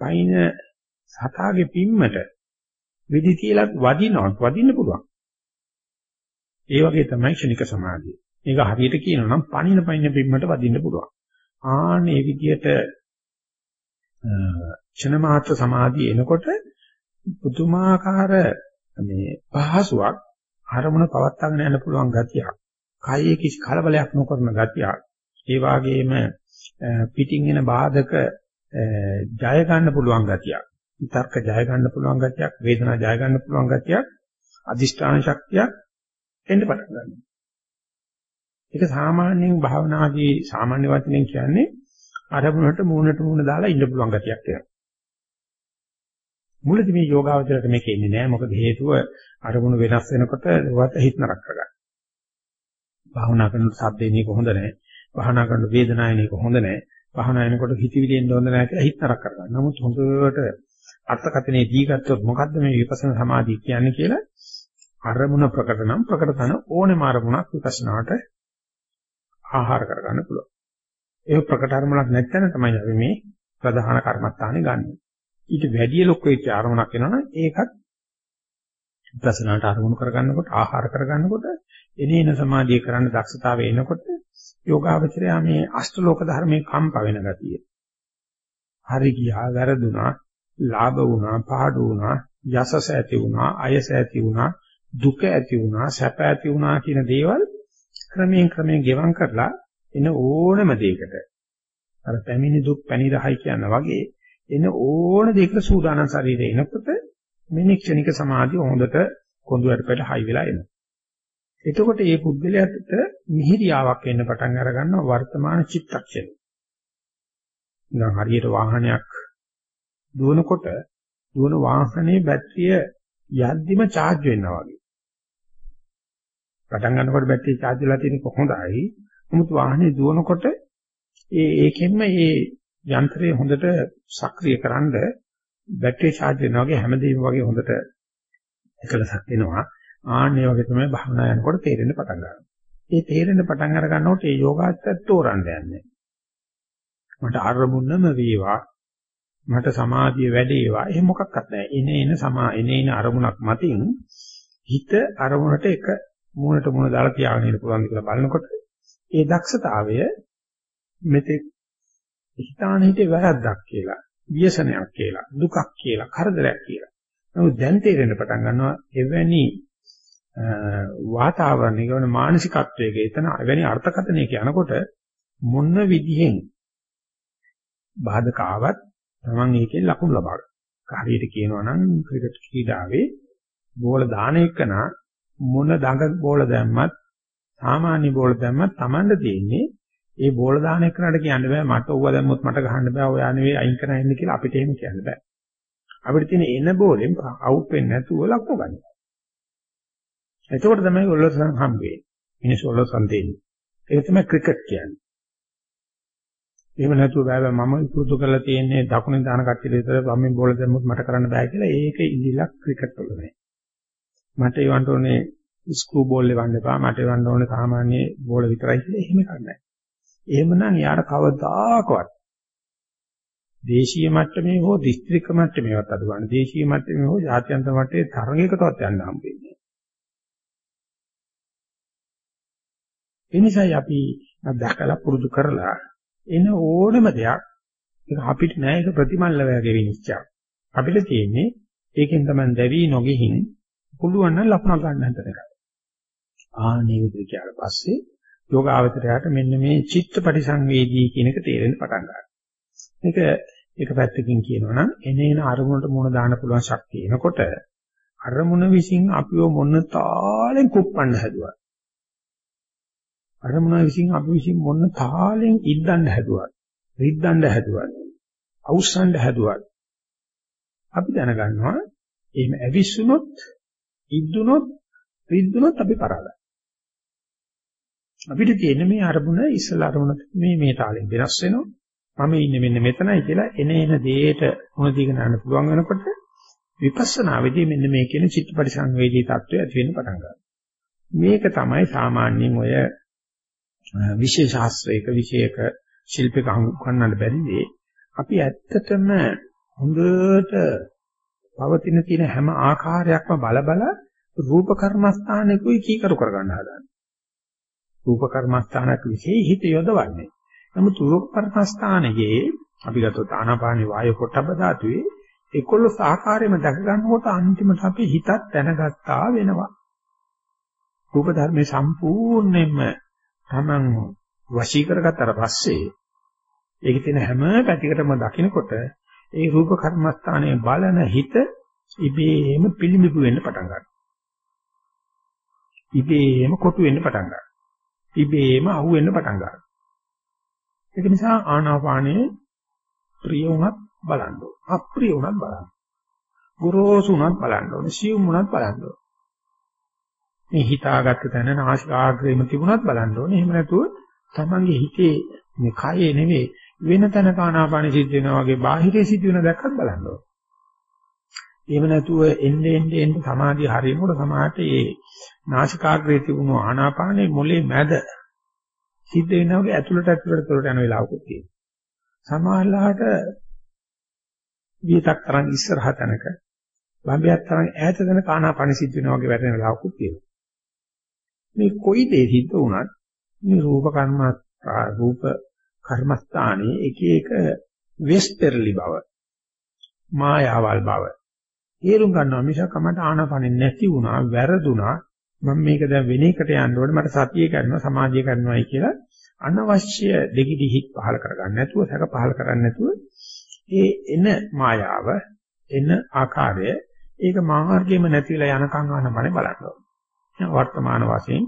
Speaker 3: පයින් සතාගේ පිම්මට වෙඩි තියලත් වදිනවත් වදින්න පුළුවන්. ඒ වගේ තමයි ක්ෂණික සමාධිය. මේක හරියට කියනවා නම් පණින පයින් පිම්මට වදින්න පුළුවන්. ආන්නේ විදියට ක්ෂණ මාත්‍ර සමාධිය එනකොට පුදුමාකාර මේ පහසුවක් අරමුණ පවත්වාගෙන යන්න පුළුවන් ගතියක්. කායේ කිසි කලබලයක් නොකරන ගතියක්. ඒ වගේම පිටින් එන බාධක ජය ගන්න පුළුවන් ගතියක්. විතර්ක ජය ගන්න පුළුවන් ගතියක්, වේදනා ජය ගන්න පුළුවන් ගතියක්, අදිෂ්ඨාන ශක්තියක් එන්න පටන් ගන්නවා. ඒක සාමාන්‍යයෙන් භාවනාදී සාමාන්‍ය වචනෙන් කියන්නේ අරමුණට මූණට මූණ දාලා ඉන්න පුළුවන් ගතියක් එනවා. මුලදී මේ යෝගාවචරයට මේක එන්නේ නැහැ. මොකද හේතුව අරමුණු වෙනස් වෙනකොට වත් හිත නරක කරගන්න. භාවනා කරනකොට සද්දේනේ කොහොඳ නැහැ. භාවනා කරනකොට වේදනාවනේ කොහොඳ නැහැ. භාවනා වෙනකොට හිතවිලි එන්න හොඳ නැහැ කියලා හිත නරක කරගන්න. නමුත් හොඳට අර්ථකථනයේ දීගත්තොත් මොකද්ද මේ විපස්සනා සමාධිය කියන්නේ කියලා අරමුණ ප්‍රකට නම් ප්‍රකට තන ඕනෙම අරමුණක් විපස්සනාට ආහාර කරගන්න පුළුවන්. ඒ ප්‍රකට අරමුණක් නැත්නම් තමයි අපි මේ ප්‍රධාන කර්මස්ථානේ ගන්නෙ. ඊට වැඩි ලොකු වෙච්ච අරමුණක් වෙනවනම් ඒකත් විපස්සනාට අරමුණු කරගන්නකොට ආහාර කරගන්නකොට එනේන සමාධිය කරන්න දක්ෂතාවය එනකොට යෝගාවචරය මේ අෂ්ටලෝක ධර්මයේ කම්ප වෙන ගතිය. හරි ගියා වැරදුනා, ලාභ වුණා, පාඩු වුණා, යසස ඇති වුණා, අයස ඇති වුණා, දුක ඇති වුණා, සැප ඇති වුණා කියන දේවල් ක්‍රමයෙන් ක්‍රමයෙන් ගෙවම් කරලා එන ඕනම දෙයකට අර පැමිණි දුක් පැණි රහයි කියන වගේ එන ඕන දෙයකට සූදානම් ශරීරය එනකොට මේ ක්ෂණික සමාධිය හොඳට කොඳුරට පෙළ හයි වෙලා එනවා. එතකොට මේ පුද්ගලයාට මිහිරියාවක් එන්න පටන් අර ගන්නවා වර්තමාන චිත්තක්ෂණය. නිකන් හරියට වාහනයක් දුවනකොට දුවන වාහනේ බැටරිය යද්දිම charge වෙනවා වගේ. පටන් ගන්නකොට බැටරිය charge වෙලා තියෙනක හොඳයි. නමුත් වාහනේ දුවනකොට ඒ ඒකෙන්ම ඒ යන්ත්‍රය හොඳට සක්‍රිය කරන්ඩ බැටරිය charge වෙනවා වගේ හැමදේම වගේ හොඳට එකලසක් වෙනවා. ආන්නේ වගේ තමයි භාවනා යනකොට තේරෙන්න පටන් ගන්නවා. ඒ තේරෙන්න පටන් අර ගන්නකොට ඒ යෝගාචරය තෝරන්න යන්නේ. මට අරමුණම වේවා මට සමාධිය වැඩේවා එහෙම මොකක්වත් නැහැ. එන එන සමා එන එන අරමුණක් මතින් හිත අරමුණට එක මූණට මූණ දාලා තියාගෙන ඉන්න පුළුවන් කියලා බලනකොට ඒ දක්ෂතාවය මෙතෙක් හිතාන හිතේ වැරද්දක් කියලා, ව්‍යසනයක් කියලා, දුකක් කියලා, කරදරයක් කියලා. නමුත් දැන් තේරෙන්න පටන් ගන්නවා එවැනි වාතාවරණයක වන මානසිකත්වයක එතන එවැනි අර්ථකථනයක යනකොට මොන විදිහෙන් බාධක ආවත් Taman ඒකෙන් ලකුණු ලබා ගන්න. හරියට කියනවා නම් ක්‍රිකට් ක්‍රීඩාවේ බෝල දාන එකන මොන දඟ බෝල දැම්මත් සාමාන්‍ය බෝල දැම්මත් Tamanට තියෙන්නේ ඒ බෝල දාන එකනට කියන්න බෑ මට ඌව දැම්මොත් මට ගහන්න බෑ ඔයා නෙවෙයි අයින් කරන්න ඉන්න කියලා අපිට එහෙම කියන්න බෑ. අපිට තියෙන එන බෝලෙන් අවුට් වෙන්නේ නැතුව ලකුණු ගන්න. එතකොට තමයි ඔල්ලසන් හම්බෙන්නේ. මිනිස්සු ඔල්ලසන් දෙන්නේ. ඒක තමයි ක්‍රිකට් කියන්නේ. එහෙම නැතුව බෑ මම පුරුදු කරලා තියෙන්නේ දකුණෙන් දාන කට්ටිය විතර වම්ෙන් බෝල දැම්මොත් මට කරන්න බෑ කියලා ඒක ඉඳිලා ක්‍රිකට් වල නෑ. මට ඒවන්ට ඕනේ ස්ක්‍රූ බෝල් එවන්න එපා මට එවන්න ඕනේ සාමාන්‍ය බෝල විතරයි කියලා එහෙම කරන්නේ. එහෙමනම් යාර කවදාකවත් දේශීය මට්ටමේ හෝ දිස්ත්‍රික්ක මට්ටමේවත් අඩු ගන්න. දේශීය මට්ටමේ හෝ ජාත්‍යන්තර මට්ටමේ තරගයකටවත් යන්න හම්බෙන්නේ නෑ. ඒ නිසායි අපි දැකලා පුරුදු කරලා එන ඕනම දෙයක් ඒක අපිට නෑ ඒක ප්‍රතිමල්ල වගේ විනිශ්චයක්. අපිට තියෙන්නේ ඒකෙන් තමයි දැවි නොගෙහින් පුළුවන් නම් ලකුණ ගන්න හදන එක. ආනේ විදිහට කියලා පස්සේ යෝගාවචරයට මෙන්න මේ චිත්තපටි සංවේදී කියන එක තේරෙන්න පටන් ගන්නවා. මේක එක පැත්තකින් කියනවා නම් එනේන අරමුණට මුණ දාන්න පුළුවන් ශක්තිය එනකොට අරමුණ විසින් අපිව මොන තාලෙන් කුප්පන්න හැදුවා. අරමුණ විසින් අපි විසින් මොන තාලෙන් ඉද්දන්න හැදුවත්, රිද්දන්න හැදුවත්, අවුස්සන්න හැදුවත් අපි දැනගන්නවා එහෙම ඇවිස්සුනොත්, ඉද්දුනොත්, රිද්දුනොත් අපි පරාදයි. අපිට තියෙන මේ අරමුණ ඉස්සලා අරමුණ මේ මේ තාලෙන් වෙනස් වෙනවා. මම ඉන්නේ මෙන්න මෙතනයි කියලා එන එන දේට මොන දීගෙන යන්න පුළුවන් වෙනකොට විපස්සනා වෙදී මෙන්න මේ කියන චිත්තපටි සංවේදී තත්වය ඇති වෙන්න පටන් ගන්නවා. මේක තමයි සාමාන්‍යයෙන් ඔය විශේෂ ශාස්ත්‍රයක විශේෂක ශිල්පයක හංගන්නට බැරි දේ අපි ඇත්තටම හොඳට පවතින තියෙන හැම ආකාරයක්ම බල බල රූප කර්මස්ථානයකුයි කීකරු කරගන්න හදනවා. රූප කර්මස්ථානයක් විශේෂ හිත යොදවන්නේ. නමුත් රූප කර්මස්ථානයේ අපි ගත්තොත් ආනාපානි වායු පොට්ටබ ධාතුවේ 11 ආකාරයෙන්ම දැක ගන්නකොට අන්තිමට අපි හිතත් දැනගත්තා වෙනවා. රූප ධර්මයේ සම්පූර්ණයෙන්ම Taman වශී කරගත්තට පස්සේ ඒකේ තියෙන හැම පැතිකඩම දකිනකොට ඒ රූප කර්මස්ථානයේ බලන හිත ඉබේම පිළිඹු වෙන්න පටන් ගන්නවා. ඉබේම කොටු වෙන්න පටන් ගන්නවා. ඉබේම අහු වෙන්න පටන් ගන්නවා. ඒක නිසා ආනාපානයේ ප්‍රිය වුණත් බලන්න ඕන. අප්‍රිය වුණත් බලන්න. ගොරෝසු වුණත් බලන්න ඕන. සියුම් වුණත් බලන්න ඕන. මේ හිතාගත්ත තැන නාසිකාග්‍රේම තිබුණත් බලන්න ඕනේ. එහෙම නැතුව තමන්ගේ හිතේ මේ කයේ නෙවෙයි වෙන තැනක ආනාපාන සිද්ධ වෙනවා වගේ බාහිරේ සිද්ධ වෙන දැක්කත් බලන්න ඕනේ. එහෙම නැතුව එන්නේ එන්නේ එන්නේ සමාධිය හරියනකොට සමාහට මේ නාසිකාග්‍රේ තිබුණු ආනාපානේ මොලේ මැද සිද්ධ වෙනවා වගේ ඇතුළට ඇතුළට ඇතුළට යන වෙලාවකුත් තියෙනවා. සමාහලහට වියතක් තරම් ඉස්සරහ තැනක බම්බයක් තරම් ඈත තැනක ආනාපාන සිද්ධ වෙනවා වගේ වැටෙන වෙලාවකුත් තියෙනවා. මේ කොයි දේ සිද්ධ වුණත් මේ රූප කර්ම රූප කර්මස්ථානයේ එක එක වෙස්පර්ලි බව මායාවල් බව තේරුම් ගන්නවා මිසක් මට ආනාපානෙ නැති වුණා වැරදුනා. මම මේක දැන් වෙන එකට යන්න ඕනේ. මට සතිය කරනවා සමාධිය කරනවායි කියලා අනවශ්‍ය දෙගිඩි හිත් පහල කරගන්න නැතුව සැක පහල කරන්නේ නැතුව ඒ එන මායාව එන ආකාරය ඒක මාර්ගෙම නැතිලා යනකම් ආනමනේ බලන්න ඕනේ වර්තමාන වශයෙන්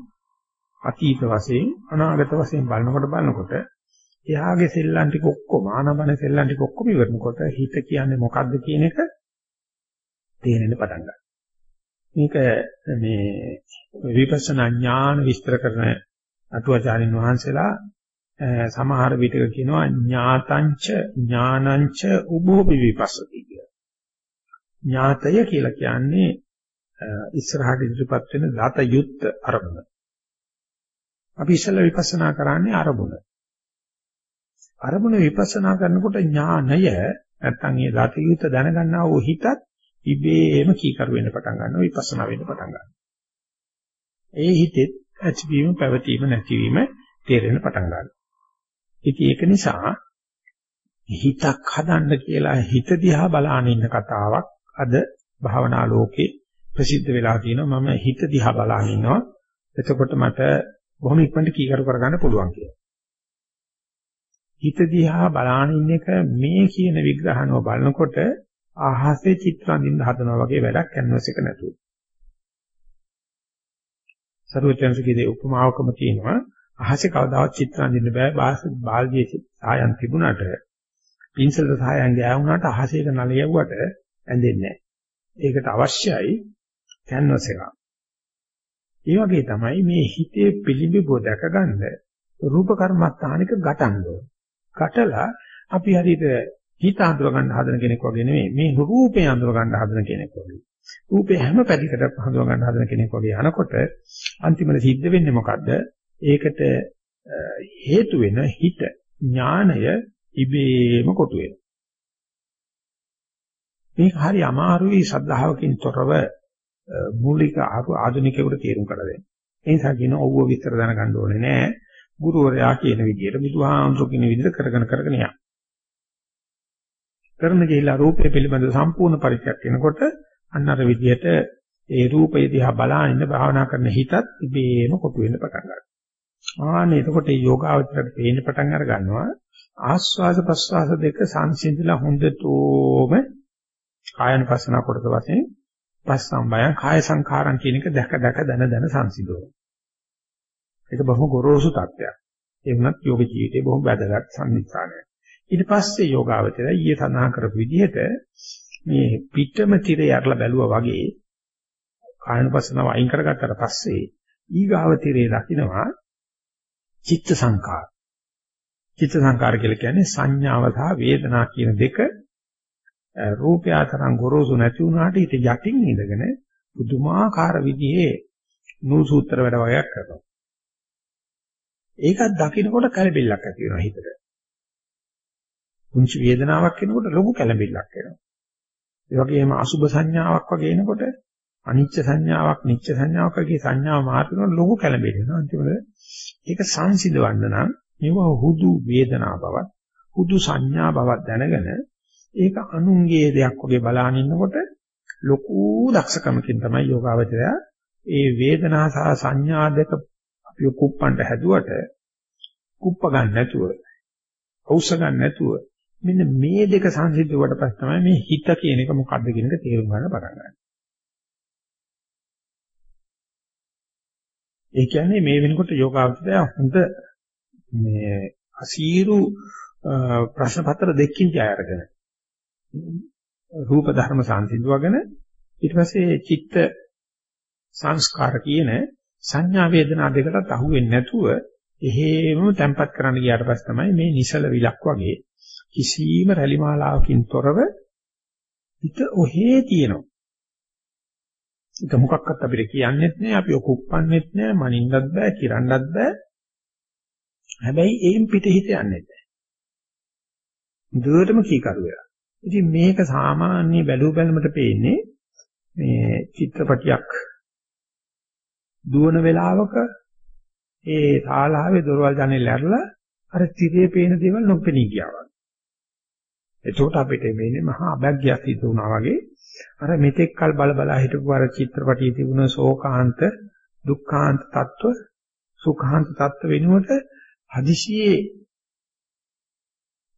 Speaker 3: අතීත වශයෙන් අනාගත වශයෙන් බලනකොට බලනකොට එයාගේ සෙල්ලම් ටික ඔක්කොම ආනමන සෙල්ලම් ටික ඔක්කොම ඉවරනකොට හිත කියන්නේ මොකද්ද කියන එක තේරෙන්න පටන් ගන්නවා. මේක මේ විපස්සනා ඥාන විස්තර කරන අටුවාචාරින් වහන්සේලා සමහර විටක කියනවා ඥාතංච ඥානංච උභෝ විපස්සති කියලා. ඥාතය කියලා කියන්නේ ඉස්සරහට ඉදිරිපත් වෙන දත යුත් අරමුණ. අපි ඉස්සෙල්ලා විපස්සනා කරන්නේ අරමුණ. අරමුණ විපස්සනා කරනකොට ඥානය නැත්තම් ඒ දතියුත දැනගන්නා වූ හිතත් ඉබේම කීකරු වෙන්න පටන් ගන්නවා විපස්සනා වෙන්න පටන් ගන්නවා. ඒ හිතෙත් ඇතිවීම පැවතීම නැතිවීම තේරෙන්න පටන් ගන්නවා. ඉතින් ඒක නිසා හිතක් හදන්න කියලා හිත දිහා බලාන ඉන්න කතාවක් අද භාවනා ලෝකේ ප්‍රසිද්ධ වෙලා තියෙනවා. මම හිත දිහා බලාන ඉන්නවා. එතකොට මට බොහොම ඉක්මනට කීකරු කරගන්න පුළුවන් කියලා. හිත දිහා බලාන ඉන්න එක මේ කියන විග්‍රහණව බලනකොට ආහසේ චිත්‍ර අඳින්න හදනවා වගේ වැඩක් කැන්වස් එක නැතුව. සරුවචන්සකීගේ උපමාවකම තියෙනවා අහසේ කවදාවත් චිත්‍ර අඳින්න බෑ බාල්දියේ සායන් තිබුණාට පින්සලට සායන් ගෑවුනාට අහසේක නලියවුවට ඇඳෙන්නේ නැහැ. ඒකට අවශ්‍යයි කැන්වස් එකක්. ඒ වගේ තමයි මේ හිතේ පිළිඹුව දැකගන්න රූප කර්මස්ථානික ගටන්න ඕන. ගටලා අපි හරියට හිත අඳුර ගන්න හදන කෙනෙක් වගේ නෙමෙයි මේ රූපේ අඳුර ගන්න හදන කෙනෙක් වගේ. රූපේ හැම පැතිකඩක් හඳුනා ගන්න හදන කෙනෙක් වගේ යනකොට අන්තිමට සිද්ධ වෙන්නේ මොකද්ද? ඒකට හේතු වෙන හිත ඥානය ඉබේම කොටු වෙනවා. මේක හරි අමාරුයි ශ්‍රද්ධාවකින් තොරව මූලික ආධුනිකයෙකුට තේරුම් කරලා දෙන්න. ඒ නිසා කියන ඔව්ව විස්තර දැනගන්න ඕනේ නෑ. ගුරුවරයා කියන විදිහට බුදුහාමුදුරු කියන විදිහට කරගෙන කරගෙන යන්න. කරන ගිහිලා රූපය පිළිබඳ සම්පූර්ණ පරිච්ඡයක් වෙනකොට අන්න අර විදිහට ඒ රූපය දිහා බලාගෙන ඉන්න භාවනා කරන හිතත් ඉබේම කොටු වෙන්න පටන් ගන්නවා. ආනේ එතකොට මේ යෝගාවචරයට පේන්න පටන් අර ගන්නවා ආස්වාද ප්‍රස්වාස දෙක සංසිඳිලා හොඳටම කායන පස්සන කොටස වශයෙන් පස්සම්බයං කාය සංඛාරම් කියන එක දැක දැක දන දන සංසිඳනවා. ඒක බොහොම ගොරෝසු තත්ත්වයක්. ඒ වුණත් යෝග ජීවිතේ බොහොම වැදගත් සම්නිස්සානයක්. ඊට පස්සේ යෝගාවචරය ඊයේ සඳහන් කරපු විදිහට මේ පිටම tire යරලා බැලුවා වගේ කායනපසනව අයින් කරගත්තට පස්සේ ඊගාව tire දකින්නවා චිත්ත සංකාර. චිත්ත සංකාර කියලා කියන්නේ සංඥාව සහ වේදනා කියන දෙක රූපය තරම් ගොරෝසු නැති වුණාට ඊට යටින් ඉඳගෙන පුදුමාකාර විදිහේ නූසූත්‍ර වැඩ වගේක් කරනවා. ඒකත් දකින්නකොට කලබිල්ලක් ඇති වෙනවා හිතට. පුංචි වේදනාවක් එනකොට ලොකු කලබිල්ලක් එනවා. ඒ වගේම අසුභ සංඥාවක් වගේ එනකොට අනිච්ච සංඥාවක් නිච්ච සංඥාවක් වගේ සංඥාව මාර්ගන ලොකු කලබිලෙනවා. අන්තිමට ඒක සංසිඳවන්න නම් මේව හුදු වේදනා බවක් හුදු සංඥා බවක් දැනගෙන ඒක අනුන්ගේ දෙයක් වගේ බලාගෙන ඉන්නකොට ලොකු දක්ෂකමකින් තමයි යෝගාවචරය ඒ වේදනා සහ සංඥා දෙක අපි කුප්පන්ට හැදුවට කුප්ප ගන්න නැතුව අවශ්‍ය ගන්න නැතුව මෙන්න මේ දෙක සංසිද්ධ වුණාට පස්සේ තමයි මේ හිත කියන එක මොකද්ද කියන එක තේරුම් ගන්න පටන් ගන්න. ඒ කියන්නේ මේ වෙනකොට යෝගාවචරය හොඳ මේ අසීරු ප්‍රශ්න පත්‍ර දෙකකින් ජය අරගෙන රූප ධර්ම සංසිඳුවගෙන ඊට පස්සේ චිත්ත සංස්කාර කියන සංඥා වේදනා දෙකටත් අහු වෙන්නේ නැතුව එහෙමම තැම්පත් කරන්න ගියාට පස්සේ තමයි මේ නිසල විලක් වගේ කිසියම් රැලි මාලාවකින් තොරව හිත ඔහේ තියෙනවා. ඒක මොකක්වත් අපිට කියන්නෙත් නෑ අපි ඔක උප්පන්නෙත් නෑ මනින්නත් බෑ කිරන්නත් බෑ. හැබැයි ඒන් පිට හිත යන්නේ නැහැ. දුවටම කීකරු වෙලා. ඉතින් මේක සාමාන්‍ය බැලු බැලමට පේන්නේ මේ චිත්‍රපටියක් දුවන වෙලාවක ඒ ශාලාවේ දොරවල් ජනෙල් ඇරලා අර තිරේ පේන දේවල් නොපෙනී ගියා වගේ. එතකොට අපිට මේනේ මහා අභග්යක් සිද්ධ වුණා වගේ අර මෙතෙක් කල බල බලා හිටපු අර චිත්‍රපටියේ තිබුණ ශෝකාන්ත දුක්ඛාන්ත తত্ত্ব සුඛාන්ත తত্ত্ব වෙනුවට හදිසියේ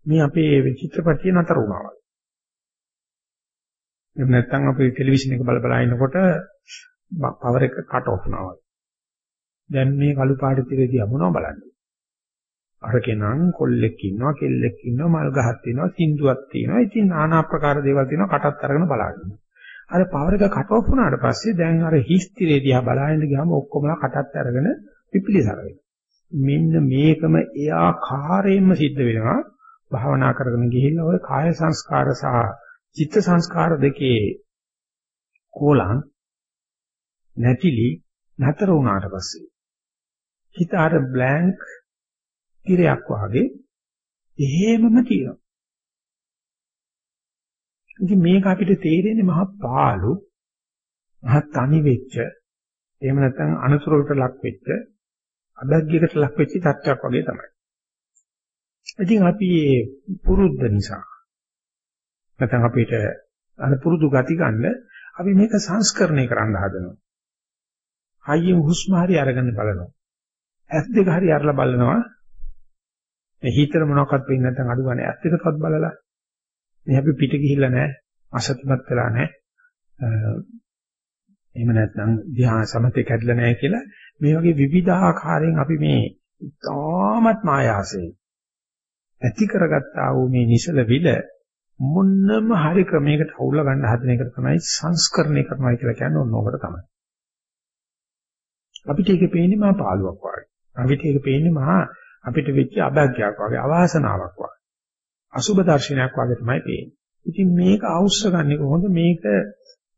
Speaker 3: මේ අපේ චිත්‍රපටිය නතර වුණා වගේ. එහෙම නැත්නම් අපි ටෙලිවිෂන් එක බල බලා ඉනකොට පවර් එක කට් ඔෆ් වුණා වගේ. දැන් මේ කළු පාට තිරේදී මොනවද බලන්නේ? අරකෙනම් කොල්ලෙක් ඉන්නවා, කෙල්ලෙක් ඉන්නවා, මල් ගහක් තියෙනවා, සින්දුවක් තියෙනවා. ඉතින් নানা ආකාර දේවල් තියෙනවා කටත් අරගෙන බලන්න. අර පවර් එක කට් ඔෆ් වුණාට පස්සේ දැන් අර හිස් තිරේ දිහා බලහින්න ගියාම ඔක්කොමලා කටත් අරගෙන පිපිලිසර වෙනවා. මෙන්න මේකම ඒ ආකාරයෙන්ම සිද්ධ වෙනවා. භාවනා කරගෙන ගිහිල්ලා ওই කාය සංස්කාර සහ චිත්ත සංස්කාර දෙකේ කෝලං නැතිලි නතර වුණාට පස්සේ හිත අර බ්ලැන්ක් තිරයක් වාගේ එහෙමම තියෙනවා. ඉතින් මේක අපිට තේරෙන්නේ මහා පාළු මහා තනි වෙච්ච එහෙම නැත්නම් අනුසරවලට ලක් වෙච්ච අබැග්ගයකට ලක් වෙච්ච තත්ත්වයක් වගේ තමයි. ඉතින් අපි මේ පුරුද්ද නිසා නැත්නම් අපිට අර පුරුදු ගති ගන්න අපි මේක සංස්කරණය කරන්න හදනවා. හයියෙන් හුස්ම හරි අරගෙන බලනවා. ඇස් දෙක හරි අරලා බලනවා. මේ හිතර මොනවක්වත් වෙන්නේ නැත්නම් අඩු ගන්න ඇස් දෙකවත් බලලා. මේ අපි පිට ගිහිල්ලා නැහැ. අසතුටුමත් වෙලා නැහැ. එහෙම නැත්නම් ධ්‍යාන සමතේ කැඩලා නැහැ කියලා මේ වගේ විවිධාකාරයෙන් අපි මේ තාමත් මායාසයෙන් ඇති කරගත්තා වූ මේ නිසල විල මොන්නම හරි ක්‍රමයකට අවුල ගන්න හදන එක තමයි සංස්කරණය කරනවා කියලා කියන්නේ ඕනෝකට තමයි. අපිට ඒක පේන්නේ මහා පාළුවක් වගේ. අපිට ඒක පේන්නේ මහා අපිට වෙච්ච අභාග්‍යයක් වගේ අවාසනාවක් වගේ. අසුබ දර්ශනයක් වගේ තමයි පේන්නේ. ඉතින් මේක අවශ්‍ය ගන්නේ කොහොමද මේක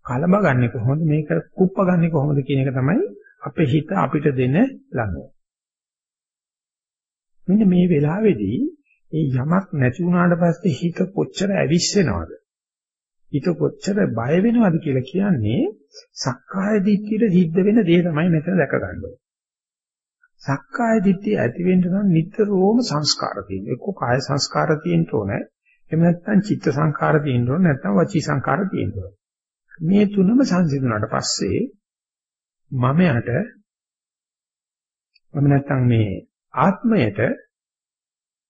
Speaker 3: කලබ ගන්නේ කොහොමද මේක කුප්ප ගන්නේ කොහොමද කියන එක තමයි අපේ හිත අපිට දෙන ළඟ. මෙන්න මේ වෙලාවේදී ඒ යමක් නැති වුණාට පස්සේ හිත කොච්චර ඇවිස්සෙනවද? හිත කොච්චර බය වෙනවද කියලා කියන්නේ සක්කාය දිට්ඨියට සිද්ධ වෙන දේ තමයි මෙතන දැක ගන්න ඕනේ. සක්කාය දිට්ඨිය ඇති වෙන්න නම් නිතරම සංස්කාර තියෙන්න. එක්ක කාය සංස්කාර තියෙන්න ඕනේ. එහෙම නැත්නම් චිත්ත සංස්කාර තියෙන්න ඕනේ. නැත්නම් වචී සංස්කාර තියෙන්න ඕනේ. මේ තුනම සංසිඳුණාට පස්සේ මම යට මම නැත්නම් මේ ආත්මයට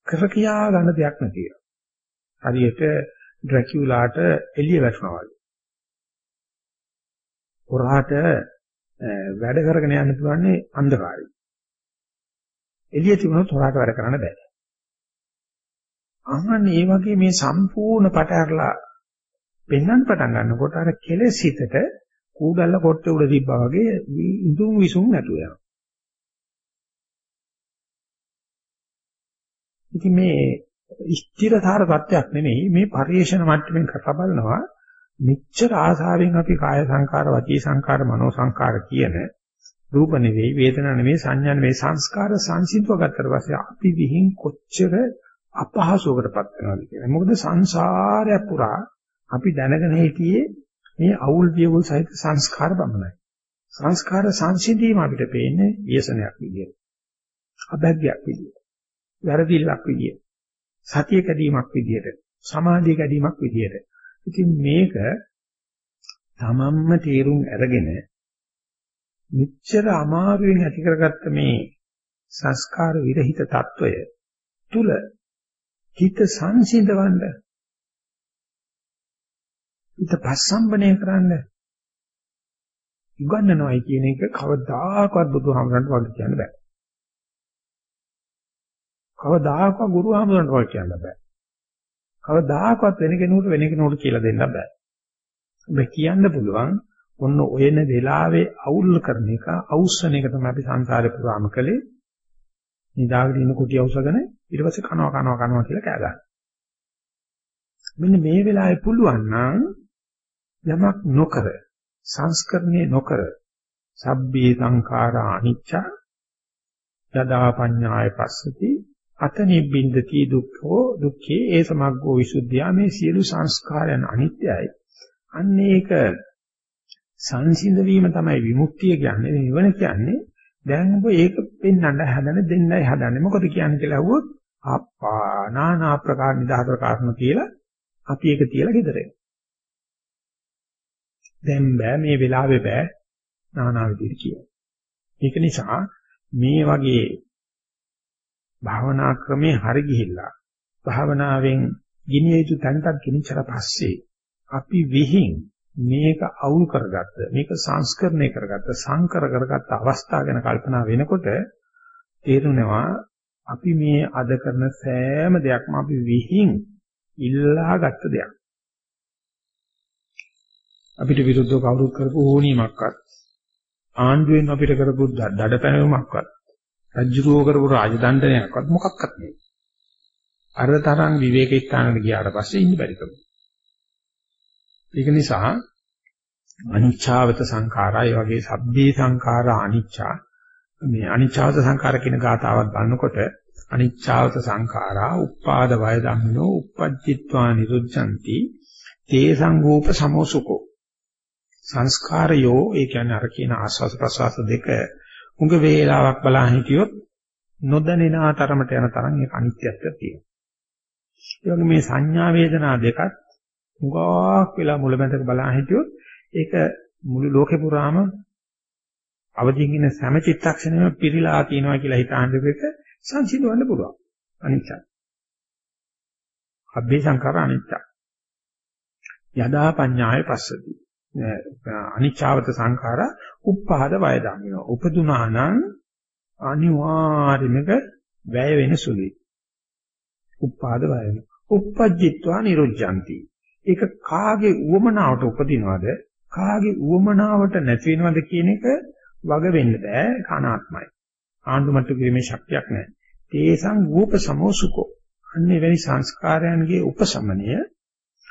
Speaker 3: කර කියා ගන්න දෙයක් නැතිව. හරියට ඩ්‍රැකියුලාට එළිය වැටෙනවා වගේ. හොරාට වැඩ කරගෙන යන්න පුළුවන්නේ අන්ධකාරයි. එළිය තිබුණොත් හොරාට වැඩ කරන්න බෑ. අහන්නේ මේ වගේ මේ සම්පූර්ණ පටහැරලා පෙන්වන්න පටන් ගන්නකොට අර කෙලෙස් හිතට කූඩල්ල කොට්ටේ උඩ තිබ්බා වගේ ඉඳුම් විසුම් නැතුව යනවා. ඉතින් මේ ස්ථිරතර තත්ත්වයක් නෙමෙයි මේ පරිේශන මට්ටමින් කතා බලනවා මෙච්චර ආසාවෙන් අපි කාය සංකාර වචී සංකාර මනෝ සංකාර කියන රූප නෙවෙයි වේදනා නෙවෙයි සංඥා නෙවෙයි සංස්කාර සංසිඳව ගත්තට පස්සේ අපි විහිං කොච්චර අපහසුවකටපත් වෙනවද කියලා. මොකද සංසාරය පුරා අපි දැනගෙන හිටියේ මේ අවුල් වියවුල් සහිත සංස්කාර බමනයි. සංස්කාර සංසිඳීම අපිට පේන්නේ ව්‍යසනයක් විදියට. අභැග්යක් විදියට. වැරදිල්ලක් විදියට. සතිය කැඩීමක් විදියට. සමාධිය කැඩීමක් විදියට. ඉතින් මේක තමන්ම තේරුම් අරගෙන මෙච්චර අමාරුවෙන් ඇති කරගත්ත මේ සංස්කාර විරහිත తত্ত্বය තුල හිත සංසිඳවන්න හිත පස්සම්බණය කරන්න උගන්වනවයි කියන එක කවදාකවත් බුදුහාමරන්ට වගේ කියන්න බෑ. කවදාකවත් ගුරුහාමරන්ට වගේ කියන්න බෑ. කවදාකවත් වෙන කෙනෙකුට වෙන කෙනෙකුට කියලා දෙන්න බෑ. ඔබ කියන්න පුළුවන් ඔන්න ඔයන වෙලාවේ අවුල් කරන එක අවුස්සන එක තමයි අපි සංසාරේ පුරාම කළේ. නිදාගෙන ඉන්න කුටි අවුසගෙන ඊට පස්සේ කනවා කනවා කනවා කියලා කෑ ගන්න. මෙන්න මේ වෙලාවේ පුළුවන් නම් යමක් නොකර සංස්කරණය නොකර සබ්බේ සංඛාරා අනිච්චා යදා පඤ්ඤාය පස්සති අත නිබ්බින්දති දුක්ඛෝ දුක්ඛේ ඒ සමග්ගෝ විසුද්ධියා මේ සියලු සංස්කාරයන් අනිත්‍යයි අන්න ඒක සංසිඳ වීම තමයි විමුක්තිය කියන්නේ. නිවන කියන්නේ දැන් ඔබ ඒක පෙන්වන්න හදන දෙන්නයි හදන්නේ. මොකද කියන්නේ කියලා අහුවොත් අප්පා නානා ප්‍රකාර නිදහතර කාරණා කියලා අපි ඒක තියලා හිතරේ දැන් බෑ මේ වෙලාවේ බෑ නානා විදිහට කියන ඒක නිසා මේ වගේ භාවනා ක්‍රමේ හරි ගිහිල්ලා භාවනාවෙන් ගිනිය යුතු තැනට ගිනිචර පස්සේ අපි විහිං මේක අවුල් කරගත්ත මේක සංස්කරණය කරගත්ත සංකර කරගත්ත අවස්ථාව ගැන කල්පනා වෙනකොට තේරුණා අපි මේ අද කරන සෑම දෙයක්ම අපි විහිං ඉල්ලාගත්ත දෙයක් අපිට විරුද්ධව කවුරුත් කරපු ඕනීමක්වත් ආණ්ඩුවෙන් අපිට කරපු දඩපැනීමක්වත් රජ්ජුරුව කරපු රාජදණ්ඩනයක්වත් මොකක්වත් නෙවෙයි. අර තරම් විවේක ස්ථානකට ගියාට පස්සේ ඉන්න බැරි කම. ඒක නිසා අනිච්ඡාවත සංඛාරය වගේ සබ්බේ සංඛාරා අනිච්චා මේ අනිච්ඡාවත සංඛාර කියන ගාතාවත් බලනකොට අනිච්ඡාවත සංඛාරා උපාද වය ධම්මනෝ uppajjitva niruddhanti තේ සංගෝප සමෝසුකෝ සංස්කාරයෝ ඒ කියන්නේ අර කියන ආස්වාස ප්‍රසවාස දෙක උඟ වේලාවක් බලා හිටියොත් නොදැනෙන තරමට යන තරම් ඒක අනිත්‍යත්වයක් තියෙනවා. ඒ වගේ මේ සංඥා වේදනා දෙකත් උගාක් වෙලා මුලැමැදක බලා හිටියොත් ඒක මුළු ලෝකේ පුරාම අවදීන් ඉන්න සෑම චිත්තක්ෂණයම පිරීලා තියෙනවා කියලා හිතාන දෙක සංසිඳවන්න පුළුවන්. අනිත්‍යයි. අබ්බේ සංඛාර අනිත්‍යයි. යදා පඤ්ඤාය පස්සති. අනිච්චාවත සංඛාරා උප්පාද වය දමිනවා. උපදුනා නම් අනිවාර්යයෙන්ම වැය වෙන සුළුයි. උප්පාද වය වෙන. උප්පජ්ජිත්වා නිරුද්ධಂತಿ. ඒක කාගේ උවමනාවට උපදිනවද? කාගේ උවමනාවට නැති වෙනවද කියන එක වග වෙන්න බෑ කනාත්මයි. ආණ්ඩුමට්ටු කිරීමේ ශක්තියක් නැහැ. තේසං රූප සමෝසුකෝ. අන්නේ වැනි සංස්කාරයන්ගේ උපසමනය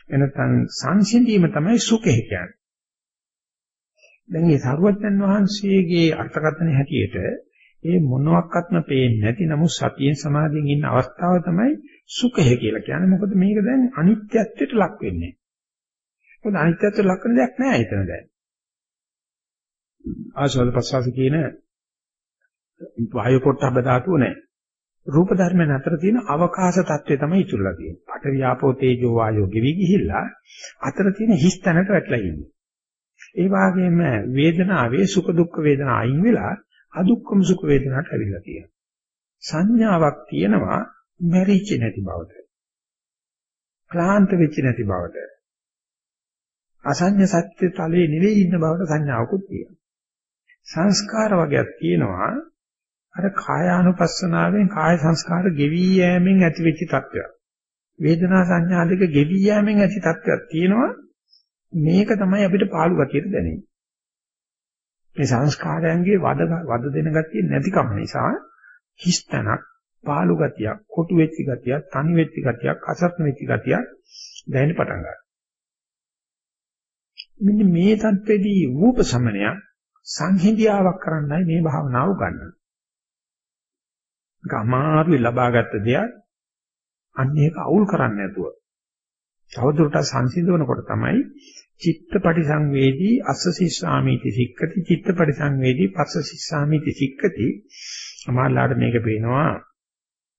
Speaker 3: එනතන් සංසිඳීම තමයි සුඛය කියන්නේ. දැන් මේ සරුවත්යන් වහන්සේගේ අර්ථකථන හැටියට ඒ මොනවත්ක්ත්ම පේන්නේ නැති නමුත් සතියෙන් සමාධියෙන් ඉන්න අවස්ථාව තමයි සුඛය කියලා කියන්නේ. මොකද මේක දැන් අනිත්‍යත්වයට ලක් වෙන්නේ. මොකද අනිත්‍යත්වයට ලක් වෙන දෙයක් නෑ එතන දැන්. ආශවල ප්‍රසවාස කියන වායු පොට්ටබ්බ ධාතුව නෑ. රූප ධර්මයන් අතර තියෙන අවකාශ తත්වය තමයි ඉතුරුලා තියෙන්නේ. පඨ වියාපෝ තේජෝ වායෝ ගෙවි ගිහිල්ලා අතර තියෙන හිස් තැනට වැටලා ඉන්නේ. ඒ වගේම වේදනාවේ සුඛ දුක්ඛ වේදනා අයින් වෙලා අදුක්ඛම සුඛ වේදනාට ඇවිල්ලා තියෙනවා. සංඥාවක් තියෙනවා මැරිච්ච නැති බවට. ක්ලාන්ත වෙච්ච නැති බවට. අසඤ්ඤ සත්‍ය තලයේ නෙවෙයි ඉන්න බවට සංඥාවකුත් තියෙනවා. සංස්කාර වගේක් තියෙනවා අර කායානුපස්සනාවෙන් කාය සංස්කාර ගෙවි යෑමෙන් ඇතිවෙච්ච තත්ත්වයක්. වේදනා සංඥා දෙක ගෙවි යෑමෙන් ඇති තත්ත්වයක් තියෙනවා මේක තමයි අපිට පාළු ගතියට දැනෙන්නේ. මේ සංස්කාරයන්ගේ වද වද දෙන ගතිය නැතිකම නිසා හිස්තනක් පාළු ගතියක්, කොටු වෙච්ච ගතියක්, තනි වෙච්ච ගතියක්, අසත්න වෙච්ච ගතියක් දැනෙන්න පටන් ගන්නවා. මෙන්න මේ தත්ත්වෙදී රූප සමනය සංහිඳියාවක් කරන්නයි මේ භාවනාව ගන්න. ගමාරුවේ ලබාගත් දෙයක් අන්න ඒක අවුල් කරන්නේ නැතුව තවදුරටත් සංසිඳවනකොට තමයි චිත්තපටි සංවේදී අස්ස සිස්සාමීති සික්කති චිත්තපටි සංවේදී පස්ස සිස්සාමීති සික්කති සමහරලාට මේක පේනවා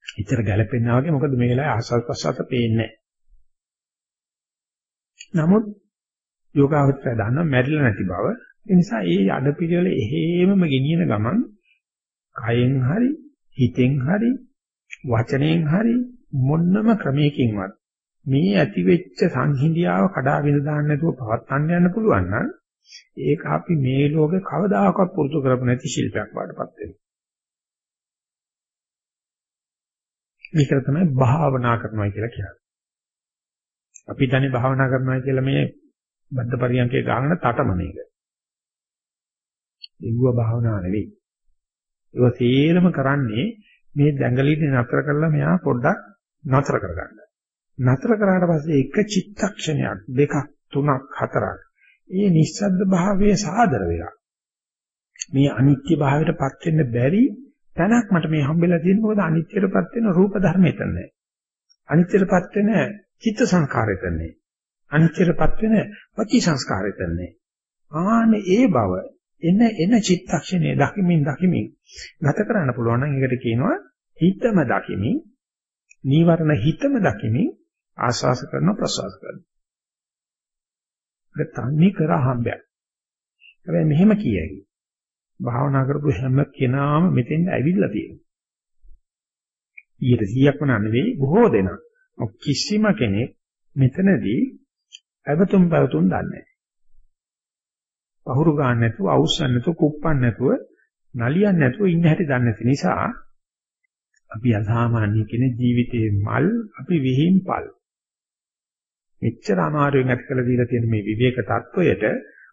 Speaker 3: ඉතර ගැළපෙන්නා වගේ මොකද මේ වෙලාවේ ආස්වාද ප්‍රසආත පේන්නේ නමුත් යෝගාවචරය දන්න මැරිලා නැති බව ඒ නිසා ඒ අඩපිළිවෙල එහෙමම ගෙනියන ගමන් කයෙන් හරි හිතෙන් හරි වචනයෙන් හරි මොන්නම ක්‍රමයකින්වත් මේ ඇති වෙච්ච සංහිඳියාව කඩා විඳ දාන්න නැතුව පවත්වන්න යන්න පුළුවන් නම් ඒක අපි මේ ලෝකේ කවදාකවත් පුරුදු කරපු නැති ශිල්පයක් වඩපත් වෙනවා. මේක තමයි භාවනා කරනවා කියලා කියන්නේ. අපි දැනේ භාවනා කරනවා කියලා මේ බද්ධ පරියන්කේ ගාන තටමනේක. ඒව භාවනා නෙවෙයි. ඒව සේරම කරන්නේ මේ දැඟලිලි නතර කරලා මෙයා පොඩ්ඩක් නතර කරගන්න. නතර කරාට පස්සේ එක චිත්තක්ෂණයක් දෙකක් තුනක් හතරක් ඒ නිස්සද්ද භාවයේ සාදර වෙලා මේ අනිත්‍ය භාවයටපත් වෙන්න බැරි තැනක් මට මේ හම්බෙලා තියෙන මොකද අනිත්‍යයටපත් වෙන රූප ධර්ම එතන නැහැ. අනිත්‍යයටපත් වෙන චිත්ත සංකාර එතන නැහැ. අනිත්‍යයටපත් වෙන වචී සංස්කාර එතන නැහැ. ආනේ ඒ බව එන එන චිත්තක්ෂණයේ දකිමින් දකිමින් ගත කරන්න පුළුවන් නම් ඒකට කියනවා හිතම දකිමින් නීවරණ හිතම දකිමින් ආස්වාස කරන ප්‍රසවාස කරන. ඒක තන්නේ කර හම්බයක්. හැබැයි මෙහෙම කියයි. භාවනා කරපු හැම කෙනාම මෙතෙන් ඇවිල්ලා තියෙනවා. ඊට 100ක්ම නෙවෙයි බොහෝ දෙනා. කිසිම කෙනෙක් මෙතනදී ඇවතුම් පැවතුම් දන්නේ නැහැ. පහුරු ගන්න නැතුව, අවුස්සන්න නැතුව, කුප්පන්න නැතුව, නලියන්න නැතුව ඉන්න හැටි දන්නේ නැති නිසා අපි අසාමාන්‍ය කෙන ජීවිතේ මල් අපි විහිං පල්. මෙච්චර අමාරුවෙන් ඇති කළ දීලා තියෙන මේ විවේක தত্ত্বයට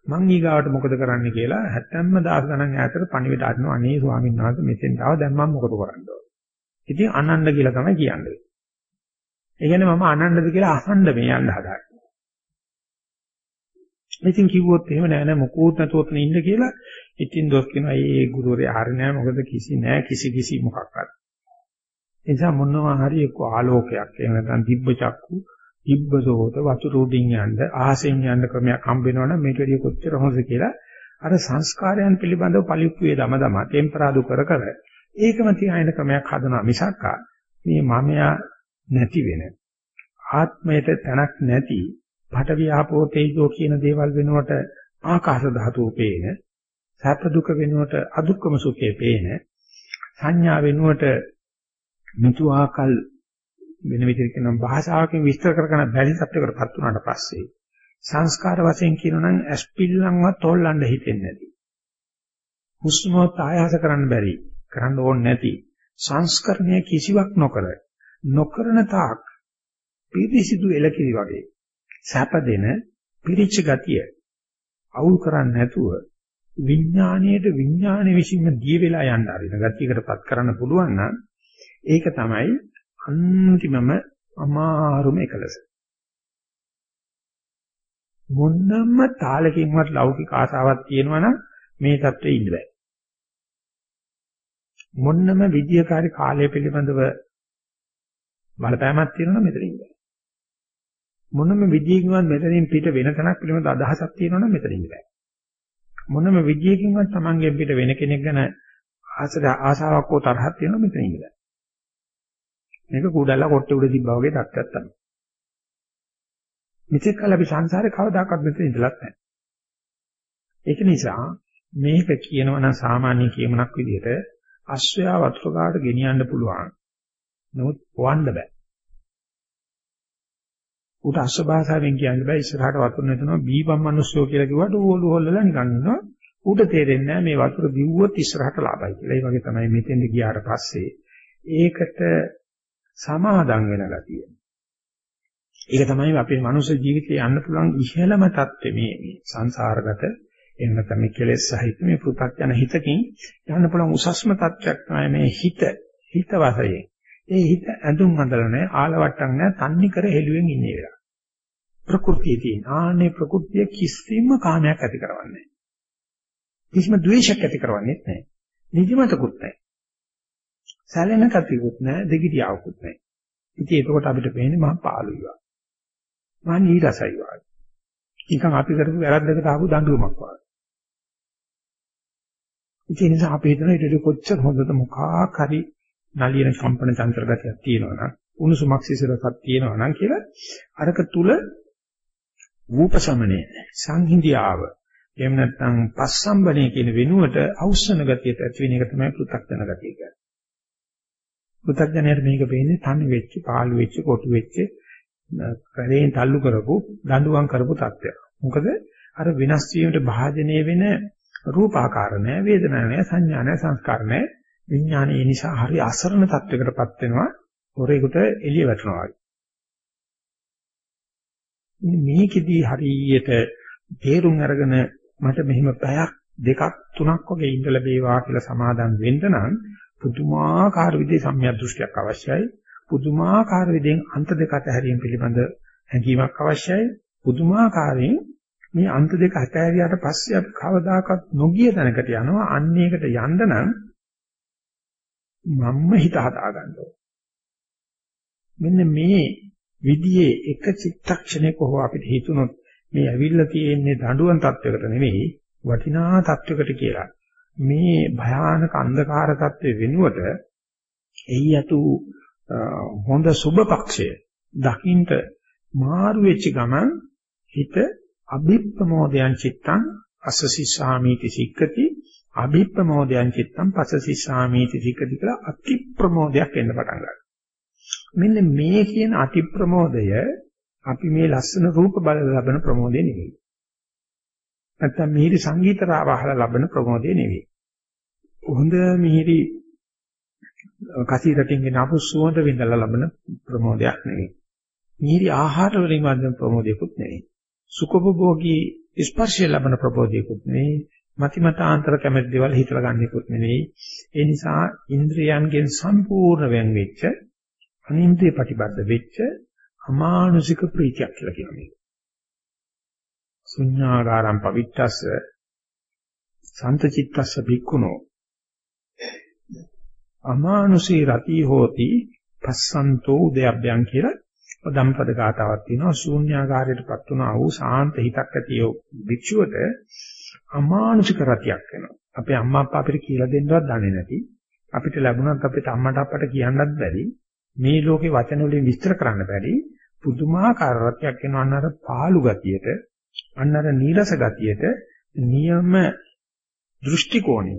Speaker 3: මං ඊගාවට මොකද කරන්න කියලා 70000 ගණන් ඈතට පණිවිඩ අරිනවා අනේ ස්වාමීන් වහන්සේ මෙතෙන් ආව දැන් මම මොකද කරන්න ඕන. ඉතින් අනන්ද කියලා තමයි කියන්නේ. ඒ කියන්නේ මම අනන්දද කියලා අහන්න මේ යන්න හදාගන්න. ඉතින් කිව්වොත් එහෙම නෑ නෑ මොකෝත් නැතුව ඔතන ඉන්න කියලා ඉතින් දොස් කියනවා ඒ ගුරුවරයා හරි නෑ මොකද කිසි නෑ කිසි කිසි මොකක්වත්. ඒ නිසා මොනවා හරි එක්ක ආලෝකයක් එහෙම නැත්නම් දිබ්බ චක්කු ඉබ්බසෝත වතුර උඩින් යන්න ආසෙන් යන්න ක්‍රමයක් හම්බ වෙනවනම් මේක වැඩිය කොච්චර හොඳද කියලා අර සංස්කාරයන් පිළිබඳව පලිප්පුවේ දම දම ටෙම්පරාදු කර කර ඒකම තියාගෙන ක්‍රමයක් හදනවා මිසක් මේ මමයා නැති වෙන ආත්මයට තැනක් නැති පඨවි ආපෝ තේජෝ කියන දේවල් වෙනුවට ආකාශ ධාතුව පේන සැප දුක වෙනුවට අදුක්කම සුඛේ පේන සංඥා වෙනුවට මිතු ආකල් වෙන විදිහට කියනවා භාෂාවකින් විස්තර කරගන්න බැරි සත්‍යයකටපත් වුණාට පස්සේ සංස්කාර වශයෙන් කියනනම් ඇස්පිල්ලන්වත් තෝල්ලන්න හිතෙන්නේ නැති. හුස්මවත් ආයාස කරන්න බැරි, කරන්න ඕනේ නැති සංස්කරණය කිසිවක් නොකර නොකරන තාක් පිරිසිදු එලකිරි වගේ සැපදෙන පිරිච්ච ගතිය අවුල් කරන්නේ නැතුව විඥාණයට විඥාණය විසින්ම දී වෙලා යන්න ආරින ගතියකටපත් කරන්න පුළුවන් නම් ඒක තමයි අන්තිමම අමාරුම එකලස. මොන්නම්ම තාලකින්වත් ලෞකික ආසාවක් තියෙනවා නම් මේ தත්ත්වෙ ඉන්න බෑ. මොන්නම විද්‍යාකාරී කාලය පිළිබඳව බලපෑමක් තියෙනවා නම් මෙතන ඉන්න බෑ. මොනම විදියකින්වත් මෙතනින් පිට වෙන තැනක් පිළිබඳ අදහසක් තියෙනවා නම් මෙතන ඉන්න බෑ. මොනම විදියකින්වත් Tamanගෙන් පිට වෙන කෙනෙක් ගැන ආසාවක් හෝ තරහක් තියෙනවා මෙතන ඉන්න බෑ. මේක කුඩල්ලා කොට්ටේ උඩ තිබ්බා වගේ තත්ත්වයක් තමයි. මෙතෙක් කල අපි සංසාරේ කවදාකවත් මෙතන ඉඳලත් නැහැ. ඒක නිසා මේක කියනවා නම් සාමාන්‍ය කියමනක් විදිහට අශ්වයා වතුර කාට ගෙනියන්න පුළුවන්. නමුත් පොවන්න බෑ. උට අශ්ව භාෂාවෙන් කියන්න බෑ ඉස්සරහට වතුර නැතුනවා බීපම් මිනිස්සුયો කියලා කිව්වට ඕලු හොල්ලලා නිකන් ඉන්නවා. ඌට තේරෙන්නේ නැහැ මේ වතුර බිව්වොත් ඉස්සරහට ලාභයි කියලා. ඒ වගේ තමයි මෙතෙන්ද ගියාට පස්සේ ඒකට සමාදම් වෙන ගතිය. ඒක තමයි අපේ මනුෂ්‍ය ජීවිතේ යන්න පුළුවන් ඉහළම தත්ත්වය මේ මේ සංසාරගත එහෙම නැත්නම් මේ කෙලෙස් සහිත මේ පෘථග්ජන හිතකින් යන්න පුළුවන් උසස්ම தත්ත්වයක් තමයි මේ හිත හිත වශයෙන්. ඒ හිත ඇඳුම් අඳලා නැහැ ආලවට්ටම් නැහැ තන්නේ කර හෙළුවෙන් ඉන්නේ වෙලා. ප්‍රകൃතිය තියෙන ආනේ ප්‍රകൃතිය කිසිම කාමයක් ඇති කරවන්නේ නැහැ. කිසිම ද්වේෂයක් ඇති කරවන්නේ නැහැ. නිදිමතකුත් නැහැ. සැලෙන කතියකුත් නැහැ, දෙගිඩියාවකුත් නැහැ. ඉතින් එතකොට අපිට පේන්නේ මහා පාළුයි වගේ. මහා නීරසයි වගේ. නිකන් අපි කරපු වැරද්දකට ආපු දඬුවමක් වගේ. ඉතින් ඒ නිසා අපි හිතන ඊට කොච්චර හොඳද මොකක් හරි නලියන කම්පන චන්ත්‍ර ගතියක් තියෙනවා නම් උණුසුමක් සිසිලසක් තියෙනවා නම් කියලා අරක තුල රූපසමනේ සංහිඳියාව එහෙම නැත්නම් පස්සම්බනේ කියන වෙනුවට අවසන ගතියට ඇති වෙන එක තමයි පෘථග්ජන ගතිය කියන්නේ. පුතග්ජනයට මේක පේන්නේ තනි වෙච්ච, පාළු වෙච්ච, කොටු වෙච්ච, කරේන් තල්ලු කරපු, දඬුවම් කරපු තත්ත්වයක්. මොකද අර විනාශ වීමට භාජනය වෙන රූපාකාර නැහැ, වේදනා නැහැ, සංඥා නැහැ, සංස්කාර නැහැ. විඥානය ඒ නිසා හරි අසරණ තත්වයකටපත් වෙනවා. හොරේකට එළිය වැටෙනවා වගේ. මේකෙදී හරියට තේරුම් අරගෙන මට මෙහෙම පැයක් දෙකක් තුනක් වගේ ඉඳ ලැබේවා කියලා සමාදන් වෙන්න නම් පුදුමාකාර විදිහේ සම්‍යක් දෘෂ්ටියක් අවශ්‍යයි. පුදුමාකාර විදිහෙන් අන්ත දෙක අතහැරීම පිළිබඳ හැඟීමක් අවශ්‍යයි. පුදුමාකාරයෙන් මේ අන්ත දෙක අතහැරියාට පස්සේ අපි කවදාකවත් නොගිය තැනකට යනවා. අන්න ඒකට යන්න නම් මම්ම හිත හදා ගන්න මෙන්න මේ විදිහේ එක චිත්තක්ෂණයක හෝ අපිට හිතුනොත් මේ ඇවිල්ලා තියෙන්නේ දඬුවම් තත්වයකට නෙවෙයි වටිනා තත්වයකට කියලා. මේ භයානක අන්ධකාර තත්ත්වෙ වෙනුවට එයි යතු හොඳ සුබ පක්ෂය දකින්ට මාරු වෙච්ච ගමන් හිත අභිප්‍රමෝදයන් චිත්තං අසසිසාමීති සික්කති අභිප්‍රමෝදයන් චිත්තං පසසිසාමීති සික්කති කියලා අති ප්‍රමෝදයක් එන්න පටන් ගන්නවා. මෙන්න මේ කියන අති ප්‍රමෝදය අපි මේ ලස්සන රූප බල ලබන ප්‍රමෝදය නෙවෙයි. නැත්තම් මිහිරි සංගීත රාව අහලා ලබන ප්‍රමෝදය නෙවෙයි. හොඳ මිහිරි කසීරටින් ගෙන අපු සුවඳ විඳලා ලබන ප්‍රමෝදයක් නෙවෙයි. මිහිරි ආහාර වලින් වදින ප්‍රමෝදයකුත් නෙවෙයි. සුඛභෝගී ස්පර්ශය ලබන ප්‍රබෝධයකුත් නෙවෙයි. මතිමතාන්තර කැමති දේවල් හිතලා ගන්නෙකුත් නෙවෙයි. ඒ නිසා ඉන්ද්‍රියයන්ගෙන් සම්පූර්ණ වෙන් වෙච්ච අනින්ද්‍රිය ප්‍රතිබද්ධ වෙච්ච අමානුෂික ප්‍රීතියක් කියලා කියනවා මේක. ශුඤ්ඤාගාරම් පවිත්තස්ස සන්තචිත්තස්ස භික්ඛුනෝ අමානුෂී රති හෝති පස්සන්තෝ උදයබ්බයන් කියලා ධම්පද ගාතාවක් තියෙනවා. ශූන්‍යාකාරයටපත් වුණා වූ සාන්ත හිතක් ඇති භික්ෂුවට අමානුෂික රතියක් වෙනවා. අපේ අම්මා අප්පා අපිට කියලා දෙන්නවත් දන්නේ නැති. අපිට ලැබුණත් අපිට අම්මට අප්පට කියන්නත් බැරි. මේ ලෝකේ වචන වලින් විස්තර කරන්න බැරි. පුදුමාකාර රතියක් වෙනවා අන්නර පාළු ගතියට. අන්නර නීරස ගතියට නියම දෘෂ්ටි කෝණය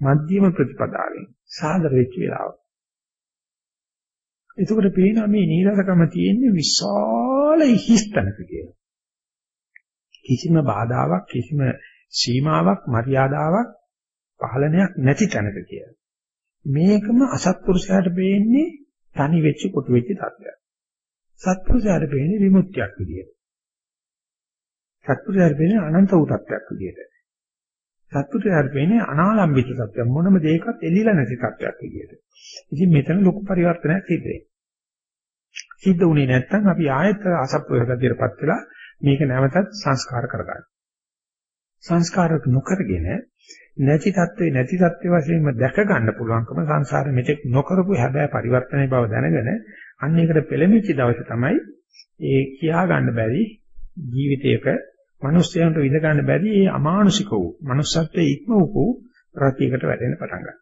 Speaker 3: මධ්‍යම ප්‍රතිපදාවෙන් සාදර වෙච්ච වෙලාව. එතකොට පේනවා මේ නීරසකම තියෙන්නේ විශාල හිස්තනක කියලා. කිසිම බාධාවක් කිසිම සීමාවක් මර්යාදාවක් පහළනයක් නැති තැනක කියලා. මේකම අසත්පුරුෂයාට පේන්නේ තනි වෙච්ච කොටු වෙච්ච තත්ත්වයක්. සත්පුරුෂයාට පේන්නේ විමුක්තියක් විදියට. සත්පුරුෂයර වෙන්නේ අනන්ත වූ තත්ත්වයක් විදියට. සත්පුරුෂයර වෙන්නේ අනාලම්බිත තත්ත්වයක් මොනම දෙයකත් එළිලා නැති තත්ත්වයක් විදියට. ඉතින් මෙතන ලොකු පරිවර්තනයක් සිද්ධ වෙනවා. සිද්ධ වුණේ නැත්නම් අපි ආයෙත් අසත්පුරුෂකතියටපත් වෙලා මේක නැවතත් සංස්කාර කරගන්නවා. සංස්කාර නොකරගෙන නැති தત્ත්වේ නැති தત્ත්වේ වශයෙන්ම දැක ගන්න පුළුවන්කම සංසාරෙ මෙතෙක් නොකරපු හැබැයි පරිවර්තනයේ බව දැනගෙන අන්න ඒකට පෙළඹිච්ච දවසේ තමයි ඒ කියා ගන්න බැරි ජීවිතයක මිනිස්යන්ට විඳ ගන්න බැරි ඒ අමානුෂික වූ manussත්වයේ ඉක්ම වූ රතියකට වැටෙන්න පටන් ගන්නවා.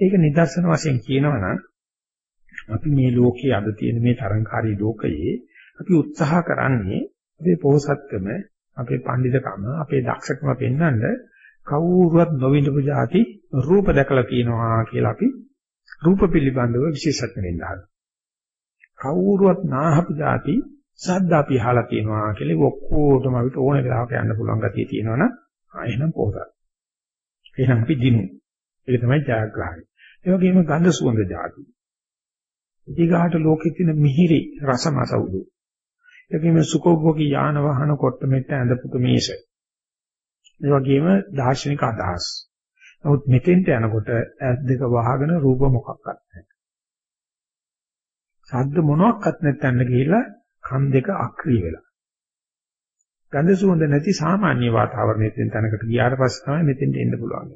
Speaker 3: ඒක නිදර්ශන වශයෙන් කියනවා නම් අපි මේ ලෝකයේ අද තියෙන මේ තරංකාරී ලෝකයේ අපි උත්සාහ කරන්නේ අපේ පොහසත්කම, අපේ පඬිතුකම, අපේ දක්ෂකම පෙන්වන්න කවුරුවත් නොවිඳපු જાති රූප දැකලා තියෙනවා කියලා අපි රූප පිළිබඳව විශේෂඥ වෙන්න හදනවා. කවුරුවත් නාහපු જાති සද්ද අපි අහලා තියෙනවා කියලා ඔක්කොටම අපිට ඕන වෙලාවක යන්න පුළුවන් ගතිය තියෙනවනම් ආ එහෙනම් පොහසත්. එහෙනම් අපි දිනු. ඒක තමයි ජයග්‍රහණය. ඒ වගේම ගන්ධ සුවඳ જાති. ඊගාට ලෝකෙ තියෙන මිහිරි රසමස උදු. ඒ වගේම සුඛෝභෝගී යාන වාහන කොට මෙට්ට ඇඳපුතු මේෂ. ඒ වගේම දාර්ශනික අදහස්. නමුත් මෙතෙන්ට යනකොට ඇස් දෙක වහගෙන රූප මොකක්වත් නැහැ. ශබ්ද මොනවත් නැත්නම් ගිහිල්ලා කන් දෙක අක්‍රිය වෙලා. ගන්ධ සුවඳ නැති සාමාන්‍ය වාතාවරණයෙන් තැනකට ගියාට පස්සේ තමයි මෙතෙන්ට එන්න පුළුවන්.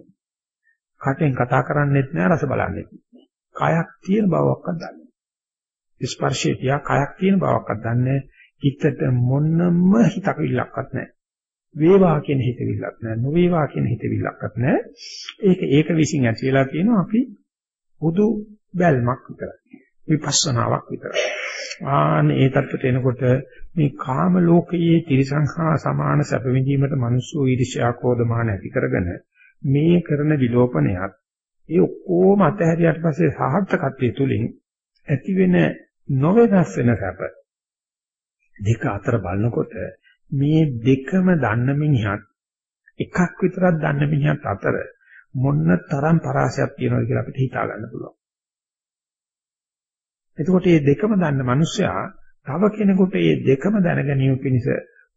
Speaker 3: කටෙන් කතා කරන්නේත් නෑ රස බලන්නෙත් නෑ. කයක් තියෙන බවක්වත් දන්නේ නෑ. ස්පර්ශය තියා කයක් තියෙන බවක්වත් දන්නේ නෑ. හිතට මොනම හිතක ඉල්ලක්වත් නෑ. වේවා කියන හිතවිල්ලක් නෑ නොවේවා කියන හිතවිල්ලක්වත් නෑ ඒක ඒක විසින් ඇති වෙලා තියෙනවා අපි බුදු බැල්මක් විතරයි විපස්සනාවක් විතරයි ආන ඒ தත්ත්වයට එනකොට මේ කාම ලෝකයේ තිරසංහා සමාන සැප විඳීමට මිනිස්සු ඊර්ෂ්‍යා ක්‍රෝධමාන ඇති කරගෙන මේ කරන විලෝපනයත් ඒ ඔක්කොම අතහැරියට පස්සේ සාහර්ථකත්වයේ තුලින් ඇති වෙන නොවෙනස් වෙන සැප දෙක අතර බලනකොට මේ දෙකම දන්න මිනිහත් එකක් විතරක් දන්න මිනිහත් අතර මොන්න තරම් පරාසයක් තියෙනවද කියලා අපිට හිතා ගන්න පුළුවන්. එතකොට මේ දෙකම දන්න මිනිසයා තව කෙනෙකුට මේ දෙකම දැන ගැනීම පිණිස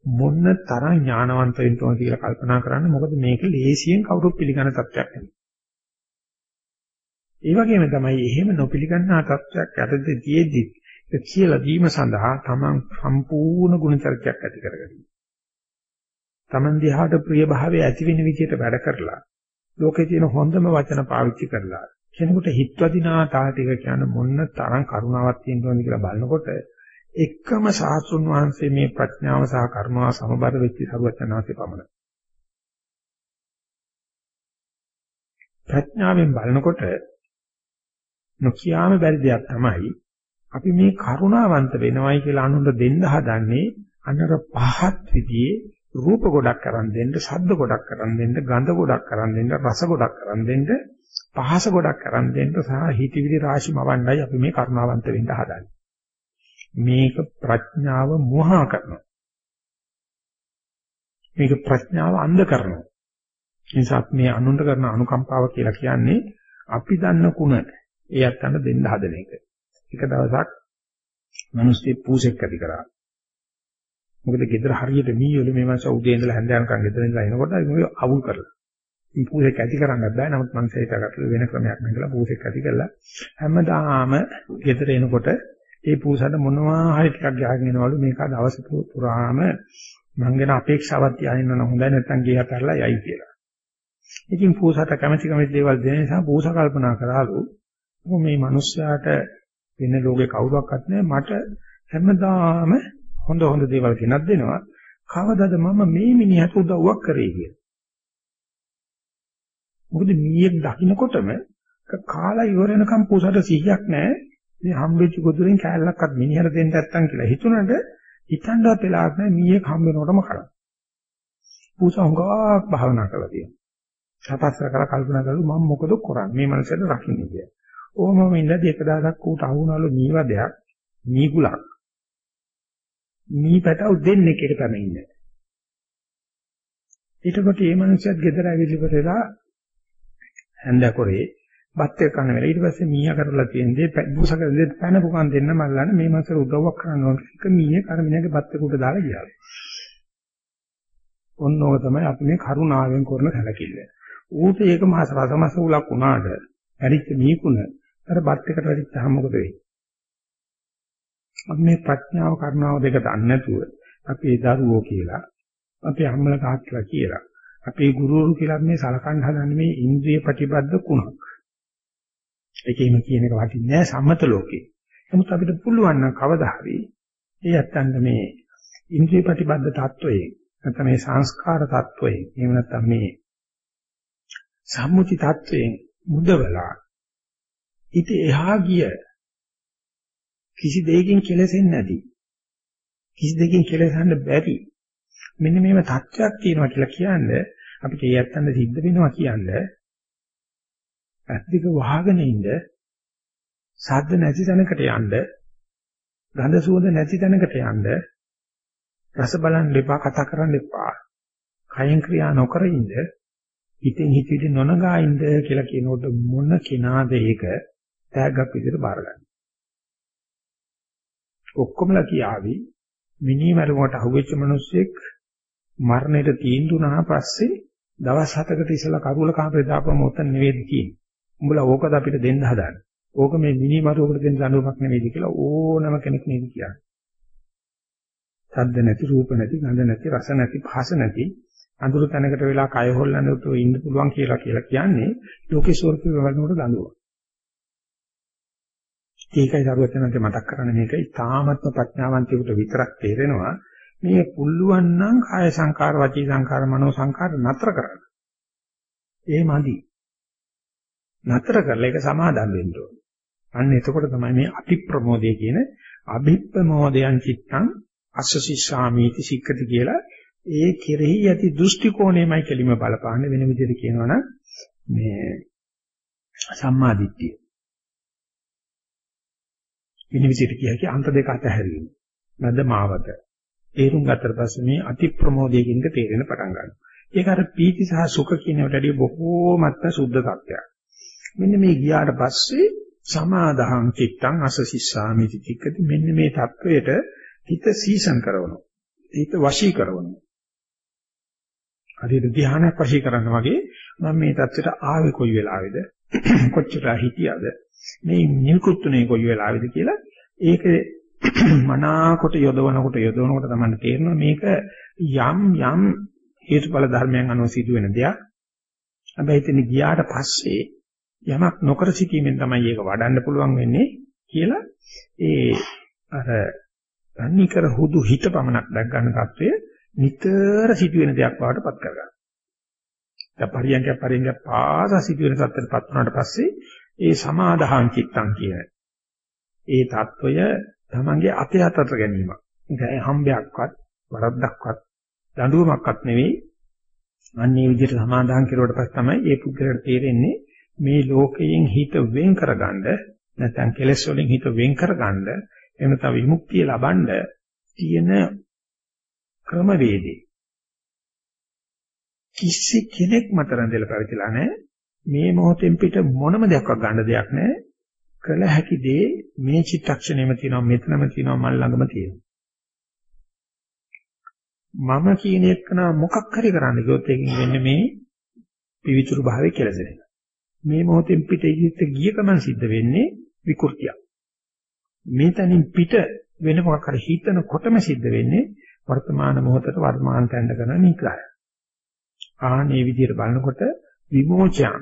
Speaker 3: මොන්න තරම් ඥානවන්ත වෙන්න ඕන කියලා කල්පනා කරන්න මොකද මේක ලේසියෙන් කවුරුත් පිළිගන්න තත්ත්වයක් නෙවෙයි. ඒ වගේම තමයි එහෙම නොපිළිගන්නා තත්ත්වයක් යටතේ තියෙද්දි කියලා දීම සඳහා තමන් සම්පූර්ණ ගුණචරිතයක් ඇති කරගන්න. තමන් දිහාට ප්‍රිය භාවය ඇති වෙන විදිහට වැඩ කරලා ලෝකේ තියෙන හොඳම වචන පාවිච්චි කරලා කෙනෙකුට හිතවදිනා තාල ටික කියන මොන්න තරම් කරුණාවක් තියෙනවද කියලා බලනකොට එකම සාස්ෘණ වහන්සේ මේ ප්‍රඥාව සහ කර්මාව සමබර වෙච්ච සරුවචනාංශේ පමණයි. ප්‍රඥාවෙන් බලනකොට නොකියාම බැරි දෙයක් තමයි අපි මේ කරුණාවන්ත වෙනවයි කියලා අනුන්ට දෙන්න හදන්නේ අන්නර පහත් විදිහේ රූප ගොඩක් කරන් දෙන්න, ශබ්ද ගොඩක් කරන් දෙන්න, ගන්ධ ගොඩක් කරන් දෙන්න, රස ගොඩක් කරන් දෙන්න, පහස ගොඩක් කරන් දෙන්න සහ හිතවිලි රාශි මවන්නයි අපි මේ කරුණාවන්ත වෙන්න හදන්නේ. මේක ප්‍රඥාව මෝහා කරනවා. මේක ප්‍රඥාව අන්ධ කරනවා. නිසා මේ අනුන්ට කරන අනුකම්පාව කියලා කියන්නේ අපි දන්න කුණ ඒ අත්තන්න දෙන්න හදන එක. එක දවසක් මිනිස්සු පූසෙක් ඇති කරා. මොකද ගෙදර හරියට මීයොල මේ මාස උදේ ඉඳලා හැන්ද යනකම් ගෙදර ඉඳලා එනකොට මොකද අවුල් කරලා. මේ පූසෙක් ඇති කරන්නත් බෑ. නමුත් මං සේතකට වෙන ක්‍රමයක් නැගලා පූසෙක් ඇති කළා. හැමදාම ගෙදර එනකොට ඒ පූසට මොනවා හරි ටිකක් ගහගෙන එනවලු මේක දවස පුරාම මං ගැන අපේක්ෂාවක් තියාගෙන නම් හොඳයි නැත්නම් ගේ හතරලා යයි කියලා. ඉතින් පූසට කැමැති කැමැති දේවල් දෙන නිසා පූස කල්පනා කරාලු මේ මිනිස්යාට වෙන ලෝකේ කවුරක්වත් නැහැ මට හැමදාම හොඳ හොඳ දේවල් කෙනක් දෙනවා කවදාද මම මේ මිනිහට උදව්වක් කරේ කියලා. මොකද මීයක් දකින්නකොටම කාලා ඉවර වෙනකම් පූසට සිහියක් නැහැ මේ හම්බෙච්ච ගොදුරෙන් කෑල්ලක්වත් මිනිහට දෙන්න නැත්තම් කියලා හිතුණට හිතන්නවත් වෙලාවක් නැහැ මීයක් හම්බ වෙනකොටම කරා. පූසා හුඟක් භාවනා කරලා තියෙනවා. සපස්තර කරලා කල්පනා කරලා මම මොකද කරන්නේ මේ මනසට රකින්නේ කියලා. ඕමම ඉඳදී එක දවසක් ඌට අහුණාලු මීවදයක් මීගුලක්. මී පැටව දෙන්නෙක් එක තැන ඉන්නේ. ඊටකොට මේ මනුස්සයත් ගෙදර ඇවිල්ලා ඉවරලා හැන්දකොරේ බත් එක කන වෙලා ඊට පස්සේ මීයා කරලා තියෙන්නේ බුස කරලා පැන පුකන් දෙන්න මල්ලන්න මේ මාසෙ උදව්වක් කරන්න ඕන එක මීයේ කර මිනිහගේ බත් එක උඩ දාලා ගියා. ඔන්න ඕක තමයි අපි මේ කරුණාවෙන් කරන සැලකිල්ල. ඌට ඒක මාස රසමස උලක් වුණාට පරිච්ච මීකුණ අර බත් එකට වැඩිච්චාම මොකද වෙන්නේ? අපි මේ ප්‍රඥාව කරුණාව දෙක දන්නේ නැතුව අපේ දරුවෝ කියලා අපේ අම්මලා තාත්තලා කියලා අපේ ගුරුවරු කියලා මේ සලකන් හදන්නේ මේ ඉන්ද්‍රිය ප්‍රතිබද්ධ කුණක්. ඒකේම කියන එක වටින්නේ නැහැ සම්මත ලෝකේ. නමුත් අපිට පුළුවන් නම් කවදා හරි ඒ යත්තන්ට මේ ඉන්ද්‍රිය ප්‍රතිබද්ධ තත්වයේ නැත්නම් මේ සංස්කාර තත්වයේ එහෙම නැත්නම් මේ සම්මුති තත්වයෙන් මුදවලා ඊට එහා ගිය කිසි දෙයකින් කෙලෙසෙන්නේ නැති කිසි දෙයකින් කෙලෙසන්න බැරි මෙන්න මේව තත්ත්වයක් තියෙනවා කියලා කියන්නේ අපිට ඒ යත්තන්ට සිද්ධ වෙනවා කියන්නේ ඇත්තික වහගෙන ඉන්න සද්ද නැති තැනකට යන්න ගඳ සුවඳ නැති තැනකට යන්න රස බලන්න එපා කතා කරන්න එපා කයෙන් ක්‍රියා නොකර ඉන්න හිතෙන් හිතවිලි නොනගා ඉන්න කියලා කියනකොට මොන කෙනාද ඒක? තෑග්ගක් විදිහට බාරගන්නේ ඔක්කොමලා කියාවි මිනිමරුවට අහුවෙච්ච මිනිස්සෙක් මරණයට තීන්දුවනා පස්සේ දවස් 7කට ඉස්සලා කරුවල කාමරේ දාපුවම උතන නෙවෙයි තියෙන්නේ උඹලා ඕකද අපිට දෙන්න හදාන්නේ. ඕක මේ මිනි මරුවකට දෙන්න දඬුවමක් නෙවෙයිද කියලා ඕනම කෙනෙක් නේද කියන්නේ. ශබ්ද නැති, රූප නැති, ගන්ධ නැති, රස නැති, භාෂ නැති අඳුරු තැනකට වෙලා කය හොල්ලන්න උතු ඉන්න පුළුවන් කියලා කියලා කියන්නේ ලෝකේ ස්වර්ගය වලනකොට දඬුවම. ඒකයි සරුවචනන්ට මතක් කරන්නේ මේක ඉතාමත්ම ප්‍රඥාවන්තයෙකුට විතරක් තේරෙනවා මේ පුළුවන් නම් කාය සංකාර, වචී සංකාර, මනෝ සංකාර නතර කරන්න. ඒ මදි. නතර කරලා ඒක සමාදම් වෙන්න ඕනේ. අන්න එතකොට තමයි මේ අති ප්‍රමෝදය කියන අභිප්‍රමෝදයන් චිත්තං අස්සසිස්සාමීති සික්කති කියලා ඒ කෙරෙහි ඇති දෘෂ්ටි කෝණයමයි කෙලිම බලපාන්නේ වෙන විදිහට කියනවනම් මේ සම්මාදිට්ඨිය. වෙන විදිහට කියකි අන්ත දෙක අතහැරීම. නැද මාවත. තේරුම් ගත්තට පස්සේ මේ අති ප්‍රමෝදයකින්ද තේරෙන පටන් ගන්නවා. ඒක අර පීති සහ සුඛ කියනකට වඩා බොහෝමත්ම සුද්ධ සත්‍යයක්. මෙන්න මේ ගියාට පස්සේ සමාදාහං චිත්තං අසසිස්සාමි චිත්තකති මෙන්න මේ தത്വයට හිත සීසන් කරනවා. හිත වශී කරනවා. හරියට ධානයක් වශී කරන්න වගේ මම මේ தත්වෙට ආවේ කොයි වෙලාවේද? කොච්චර හිටියද? මේ නිකුත්ුනේ කොයි වෙලාවේද කියලා ඒක මනාකොට යොදවනකොට යොදවනකොට තමයි තේරෙනවා මේක යම් යම් හේතුඵල ධර්මයන් අනුව සිදුවෙන දෙයක්. හැබැයි එතන ගියාට පස්සේ යමක් නොකර සිටීමෙන් තමයි ඒක වඩන්න පුළුවන් වෙන්නේ කියලා ඒ අර තන්නිකර හුදු හිත පමණක් දැක් ගන්න తත්වය නිතර සිදුවෙන දෙයක් වාට පත් කරගන්න. දැන් පරියන්ක පරියන්ක පාස සිදුවෙන තත්ත්වයට පත් වුණාට පස්සේ ඒ සමාදාහං චිත්තං කියන ඒ తත්වය තමන්ගේ අතේ අතට ගැනීමක්. ඒක හම්බයක්වත් වරද්දක්වත් දඬුවමක්වත් නෙවෙයි. අන්නේ විදිහට සමාදාහං කෙරුවට පස්සේ තමයි ඒ පුද්ගලයාට තේරෙන්නේ මේ ලෝකයෙන් හිත වෙන් කරගන්න නැත්නම් කෙලෙස් වලින් හිත වෙන් කරගන්න එහෙම නැත්නම් විමුක්තිය ලබන්න තියෙන ක්‍රමවේදේ කිසි කෙනෙක් මත රැඳෙලා පැවතිලා නැහැ මේ මොහොතෙන් පිට මොනම දෙයක්වත් ගන්න දෙයක් නැහැ කළ හැකි දේ මේ චිත්තක්ෂණයම තියෙනවා මෙතනම තියෙනවා මල් ළඟම තියෙනවා. මම කියන එක නා මොකක් හරි කරන්න ගියොත් ඒකෙන් වෙන්නේ මේ පිවිතුරු භාවයේ කෙලසෙන එක. මේ මොහොතෙන් පිට ඉදිරියට ගිය ගමන් සිද්ධ වෙන්නේ විකෘතිය මේ තනින් පිට වෙන මොකක් හරි හිතනකොටම සිද්ධ වෙන්නේ වර්තමාන මොහොතට වර්තමාන තැන්න කරන නිග්‍රහය. ආනේ විදිහට බලනකොට විමෝචන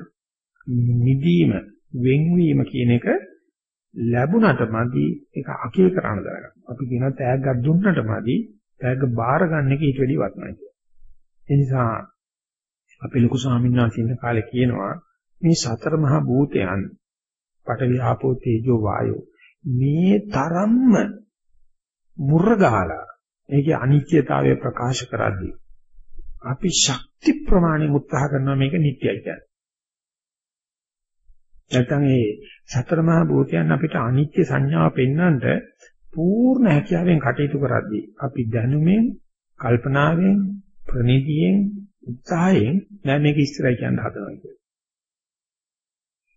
Speaker 3: නිදීම වෙන්වීම කියන එක ලැබුණට මදි ඒක අකේ කරන්න දරගන්න. අපි කියනවා තෑග්ගක් දුන්නට මදි තෑග්ග බාර ගන්න එක ඊට වැඩි වටිනවා කියලා. ඒ නිසා අපි ලොකු ස්වාමීන් වහන්සේ ඉන්න කාලේ කියනවා මේ සතර මහා භූතයන් පඨවි ආපෝ තේජෝ වායෝ මේ තරම්ම මුර්ර ගහලා ඒකේ අනිත්‍යතාවය ප්‍රකාශ කරද්දී අපි ශක්ති ප්‍රමාණය උත්සාහ කරනවා මේක නිට්ටයයි කියන්නේ. නැත්නම් ඒ සතර මහා භූතයන් අපිට අනිත්‍ය සංඥාව පෙන්වන්නට පූර්ණ හැකියාවෙන් කටයුතු කරද්දී අපි දැනුමෙන් කල්පනාවෙන් ප්‍රනිතියෙන් උත්සාහයෙන් දැන් මේක ඉස්සරයි කියන්න හදනවා කියන්නේ.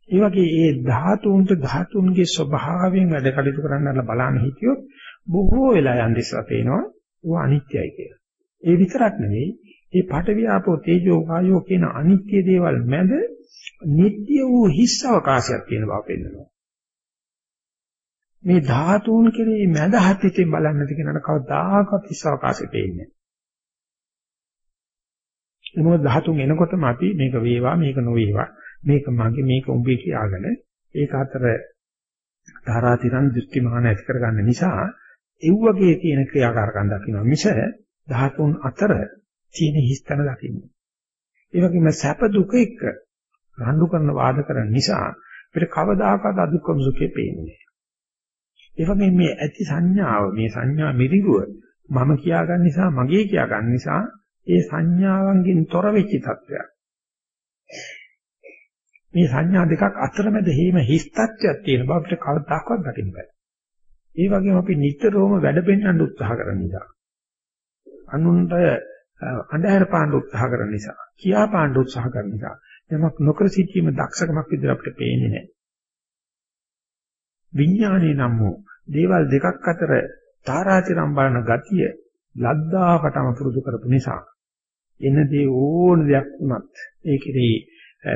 Speaker 3: ඒ වගේ ඒ ධාතුන්ට ධාතුන්ගේ ස්වභාවයෙන් වැඩ කටයුතු කරන්න බලන්න හිතියොත් බොහෝ වෙලා යන් දිස්වා පේනවා ඒවා අනිත්‍යයි කියලා. ඒ විතරක් නෙවෙයි මේ පටවියාපෝ තේජෝ වායෝ කියන අනිත්‍ය දේවල් මැද නিত্য වූ හිස් අවකාශයක් තියෙන බව පෙන්වනවා. මේ ධාතුන් කෙරෙහි මැද හතිතෙන් බලන්නද කියනකට කවදාකවත් හිස් අවකාශෙ පේන්නේ නැහැ. මොකද ධාතුන් එනකොටම අපි මේක වේවා මේක නොවේවා මේක මගේ මේක උඹේ කියාගෙන ඒක අතර තාරාතිරන් දෘෂ්ටිමාන ඇති කරගන්න නිසා ඒ වගේ තියෙන ක්‍රියාකාරකම් දකින්න මිස ධාතුන් අතර තියෙන හිස්තන දකින්න. ඒ වගේම සැප දුක එක්ක රණ්ඩු කරන වාද කරන නිසා අපිට කවදාකවත් අදුක්කම සුඛේ පේන්නේ නැහැ. ඒ වගේම මේ ඇති සංඥාව මේ සංඥා මිරිගුව මම කියාගන්න නිසා මගේ කියාගන්න නිසා ඒ සංඥාවන්ගෙන් තොර වෙච්ච තත්වයක්. මේ සංඥා දෙකක් අතරමැද හේම හිස් තත්වයක් තියෙන බව අපිට කවදාකවත් දකින්න බෑ. ඒ වගේම අපි නිතරම වැඩ පෙන්වන්න උත්සාහ කරන නිසා අනුන්ට අඳුර පාන්න උත්සාහ කරන නිසා කියා පාන්න උත්සාහ කරන නිසා යමක් නොකර සිටීම දක්ෂකමක් විදිහට අපිට පේන්නේ නැහැ. විඥානේ නම් වූ දේවල් දෙකක් අතර තාරාතිරම් බලන ගතිය ලද්දාකටම පුරුදු කරපු නිසා එන දේ ඕන දෙයක් වුණත් ඒකේ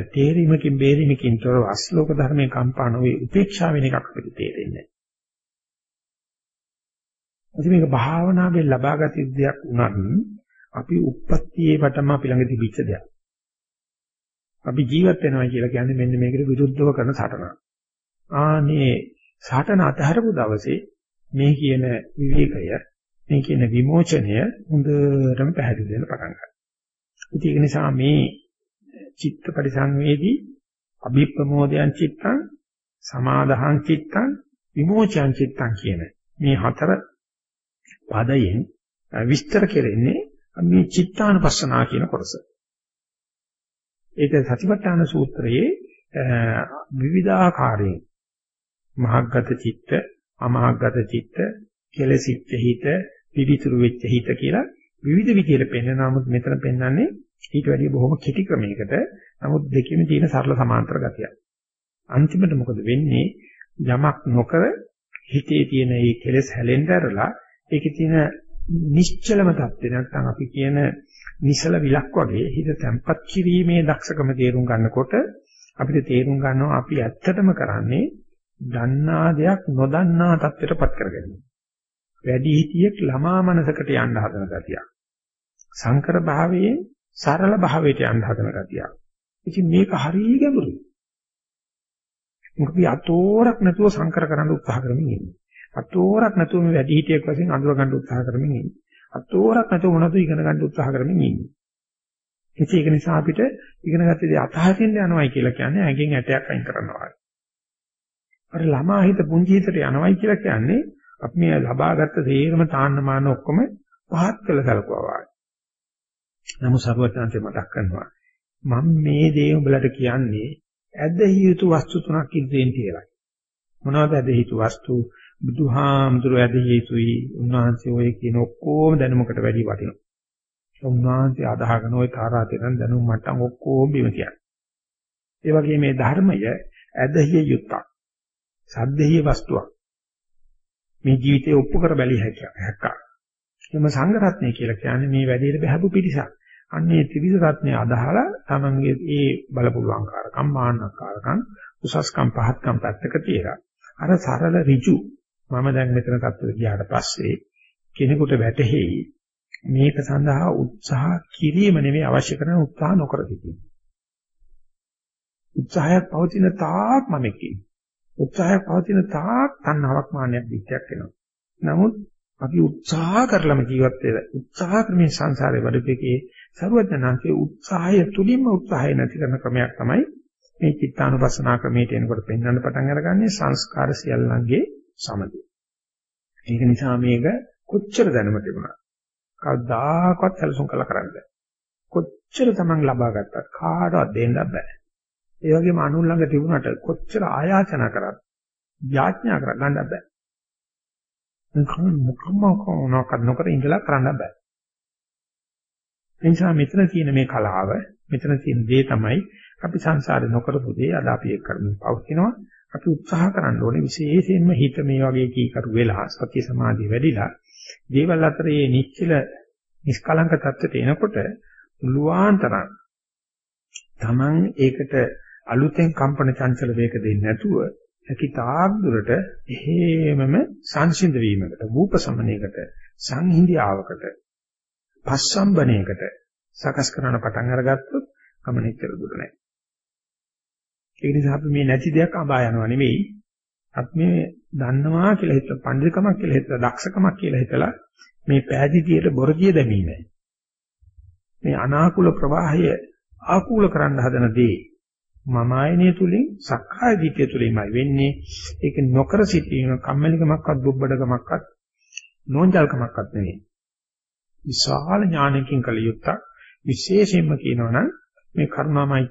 Speaker 3: තේරීමකින් බේරීමකින් තොරව අශ්ලෝක ධර්මයේ කම්පා නොවේ උපේක්ෂා වෙන එකක් අපිට තේරෙන්නේ ඉතින් මේක භාවනාවෙන් ලබාගත යුතු දෙයක් උනත් අපි උප්පත්තියේ වටම අපි ළඟ තිබිච්ච දෙයක්. අපි ජීවත් වෙනවා කියලා කියන්නේ මෙන්න මේකට විරුද්ධව කරන සටනක්. ආනේ සටන අතහැරපු දවසේ මේ කියන විවේකය, මේ කියන විමෝචනය හොඳටම පැහැදිලි වෙන පටන් ගන්නවා. ඉතින් ඒක නිසා මේ චිත්ත පරිසංවේදී අභිප්‍රමෝදයන් චිත්තං සමාදහං චිත්තං විමෝචයන් චිත්තං කියන මේ හතර පදයෙන් විස්තර කෙරෙන්නේ මේ චිත්තානුපස්සනා කියන කොටස. ඒක සතිපට්ඨාන සූත්‍රයේ විවිධාකාරයෙන් මහග්ගත චිත්ත, අමහග්ගත චිත්ත, කෙලසිච්ච හිත, පිවිතුරු වෙච්ච හිත කියලා විවිධ විදිහට පෙන්වන නමුත් මෙතන පෙන්වන්නේ ඊට වැඩිය බොහොම කෙටි ක්‍රමයකට. නමුත් දෙකෙම තියෙන සරල සමාන්තර ගතියක්. අන්තිමට මොකද වෙන්නේ? යමක් නොකර හිතේ තියෙන මේ කෙලෙස් හැලෙන්න ඇරලා ඒකේ තියෙන නිශ්චලම தත්ත්වය නැත්නම් අපි කියන නිසල විලක් වගේ හිත තැම්පත් කිරීමේ දක්ෂකම තේරුම් ගන්නකොට අපිට තේරුම් ගන්නවා අපි ඇත්තටම කරන්නේ දන්නා දෙයක් නොදන්නා தත්ත්වයටපත් කරගන්න. වැඩි හිතියෙක් ළමා මනසකට යන්න හදන ගතියක්. සංකර භාවයේ සරල භාවයට යන්න හදන ගතියක්. ඉතින් මේක හරිය ගැඹුරුයි. මොකද අපි අතෝරක් නැතුව සංකර කරන්න උත්සාහ කරමින් ඉන්නේ. අතෝරක් නැතුව මේ වැඩි හිතියෙක් වශයෙන් අඳුර ගන්න උත්සාහ කරමින් ඉන්නේ. අතෝරක් නැතුව මොනවද ඉගෙන ගන්න උත්සාහ කරමින් ඉන්නේ. ඉතින් ඒක නිසා අපිට ඉගෙන ගත්ත දේ අතහරින්න යනවායි කියලා කියන්නේ ඇඟෙන් ඇටයක් අයින් කරනවා. අර ළමා හිත පුංචි හිතට යනවායි කියලා කියන්නේ අපි මේ ලබාගත්ත තේරම තාන්න මාන ඔක්කොම පහත් කළ සලකුවා වාගේ. නමුත් සරුවචාන්තේ මතක් කරනවා මම මේ දේ උඹලට කියන්නේ ඇදහිය යුතු වස්තු තුනක් ඉදිරියෙන් කියලා. මොනවද ඇදහිය යුතු වස්තු? බුදුහාමුදුරුව ඇදහිය යුතුයි. උන්වහන්සේ ඔය කියන ඔක්කොම දැනුමකට වැඩි වටිනවා. උන්වහන්සේ අදහගෙන ওই තාරාතිරන් දැනුම් මට්ටම් ඔක්කොම බිම කියන්නේ. ඒ වගේ මේ ධර්මය ඇදහිය යුත්තක්. සද්දෙහි වස්තුවක්. මේ ජීවිතේ ඔප්පු කර බැලිය හැකියි. එම සංඝ රත්නය කියලා කියන්නේ මේ වැඩේට බහපු පිටිසක්. අන්නේ ත්‍රිවිධ රත්නය අදහලා තමන්ගේ ඒ බලපුලුවන්කාරකම් මාන්නකාරකම් උසස්කම් පහත්කම් පැත්තක තියලා අර සරල ඍජු මම දැන් මෙතන තත්ත්වෙට ගියාට පස්සේ කෙනෙකුට වැටහෙයි මේක සඳහා උත්සාහ කිරීම නෙවෙයි අවශ්‍ය කරන උත්සාහ නොකර සිටීම. උත්සාහයක් පවතින තාක් මම කියන්නේ. උත්සාහයක් පවතින තාක් තණ්හාවක් මාන්නයක් දික්කයක් එනවා. නමුත් අපි උත්සාහ කරලම ජීවත් වෙලා උත්සාහ ක්‍රමේ සංසාරේ වැඩපෙකේ සරුවඥාන්සේ උත්සාහය තුලින්ම උත්සාහය නැති කරන ක්‍රමයක් තමයි මේ චිත්තානුපස්සනා ක්‍රමයට එනකොට පෙන්වන්න පටන් අරගන්නේ සංස්කාර සියල්ලන්ගේ සමගිය. ඒක නිසා මේක කොච්චර දැනුම තිබුණා. කවදාකවත් සැලසුම් කළ කරන්නේ කොච්චර Taman ලබා ගත්තත් කාටවත් දෙන්න බෑ. ඒ වගේම අනුන් ළඟ තිබුණාට කොච්චර ආයාචනා කරත් යාඥා කර ගන්න බෑ. මොකම මොකම නොකර ඉඳලා කරන්න බෑ. එනිසා මෙතන තියෙන මේ කලාව මෙතන තියෙන දේ තමයි අපි සංසාරේ නොකරපු දේ අද අපි ඒක කරමින් පවතිනවා. අපි උත්සාහ කරන්න ඕනේ විශේෂයෙන්ම හිත මේ වගේ කීකරු වෙලා සත්‍ය සමාධිය වැඩිලා දේවල් අතරේ නිශ්චල නිෂ්කලංක தත්ත්වයට එනකොට මුලුවාන්තරන් Taman ඒකට අලුතෙන් කම්පන චංචල වේග දෙන්නේ නැතුව හැකි තාක් දුරට එහෙමම සංසිඳ වීමකට වූප සමනයකට සංහිඳියාවකට පස්සම්බණයකට සකස් කරන පටන් අරගත්තොත් ගමනේ කියලා දුර නැහැ. ඒ නිසා අපි මේ නැති දෙයක් අබා යනවා නෙවෙයි. අපි මේ දන්නවා කියලා හිතලා පඬිකමක් කියලා හිතලා දක්ෂකමක් කියලා හිතලා මේ පෑදීතියට බොරදිය දැමීමයි. මේ අනාකූල ප්‍රවාහය ආකූල කරන්න හදන දේ මම ආයනය තුලින් සක්කාය දිට්ඨිය තුලින්මයි වෙන්නේ. ඒක නොකර සිටීම කම්මැලිකමක්වත් දුබ්බඩකමක්වත් නෝන්ජල්කමක්වත් නෙවෙයි. විශාල ඥානකින් කළ යුත්තක් විශේෂයෙන්ම කියනවනම් මේ කරුණාමයි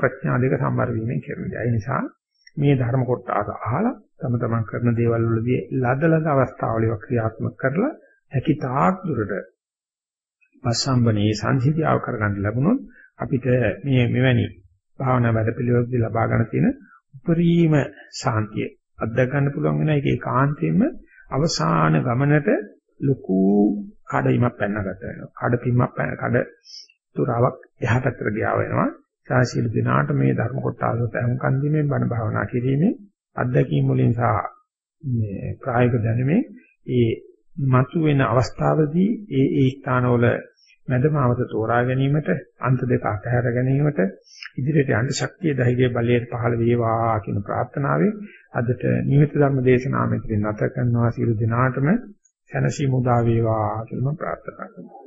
Speaker 3: ප්‍රඥා දෙක සම්බර වීමෙන් කරන දේ. ඒ නිසා මේ ධර්ම කොටස අහලා තම තමන් කරන දේවල් වලදී ලදලද අවස්ථාවලිය ක්‍රියාත්මක කරලා හැකි තාක් දුරට පස්සම්බනේ සංසිද්ධියව කරගන්න ලැබුණොත් අපිට මේ මෙවැනි භාවනා වැඩපිළිවෙලදී ලබා ගන්න තියෙන උපරිම ශාන්තිය අත්දැක ගන්න පුළුවන් වෙන එකේ කාන්තේම අවසාන ගමනට ලොකු කඩයිමක් පැනගත වෙනවා. කඩපින්මක් පැන කඩ තුරාවක් එහා පැත්තට ගියා වෙනවා. සාශීල දිනාට මේ ධර්ම කොටසට අහුම්කන් දීමෙන් බණ භාවනා කිරීමෙන් අත්දැකීම් වලින් සහ මේ ප්‍රායෝගික දැනුමේ ඒ මතුවෙන අවස්ථාවේදී ඒ ඒ ස්ථානවල මැදමාවත තෝරා ගැනීමට අන්ත දෙක අතහැර ගැනීමට ඉදිරියට යන්න ශක්තිය ධෛර්ය බලය පහළ වේවා කියන ප්‍රාර්ථනාවෙන් අදට නිමිත ධර්ම දේශනාව මෙතන නැත කරනවා සියලු දිනාටම සැනසීම උදා වේවා කියලා මම ප්‍රාර්ථනා කරනවා.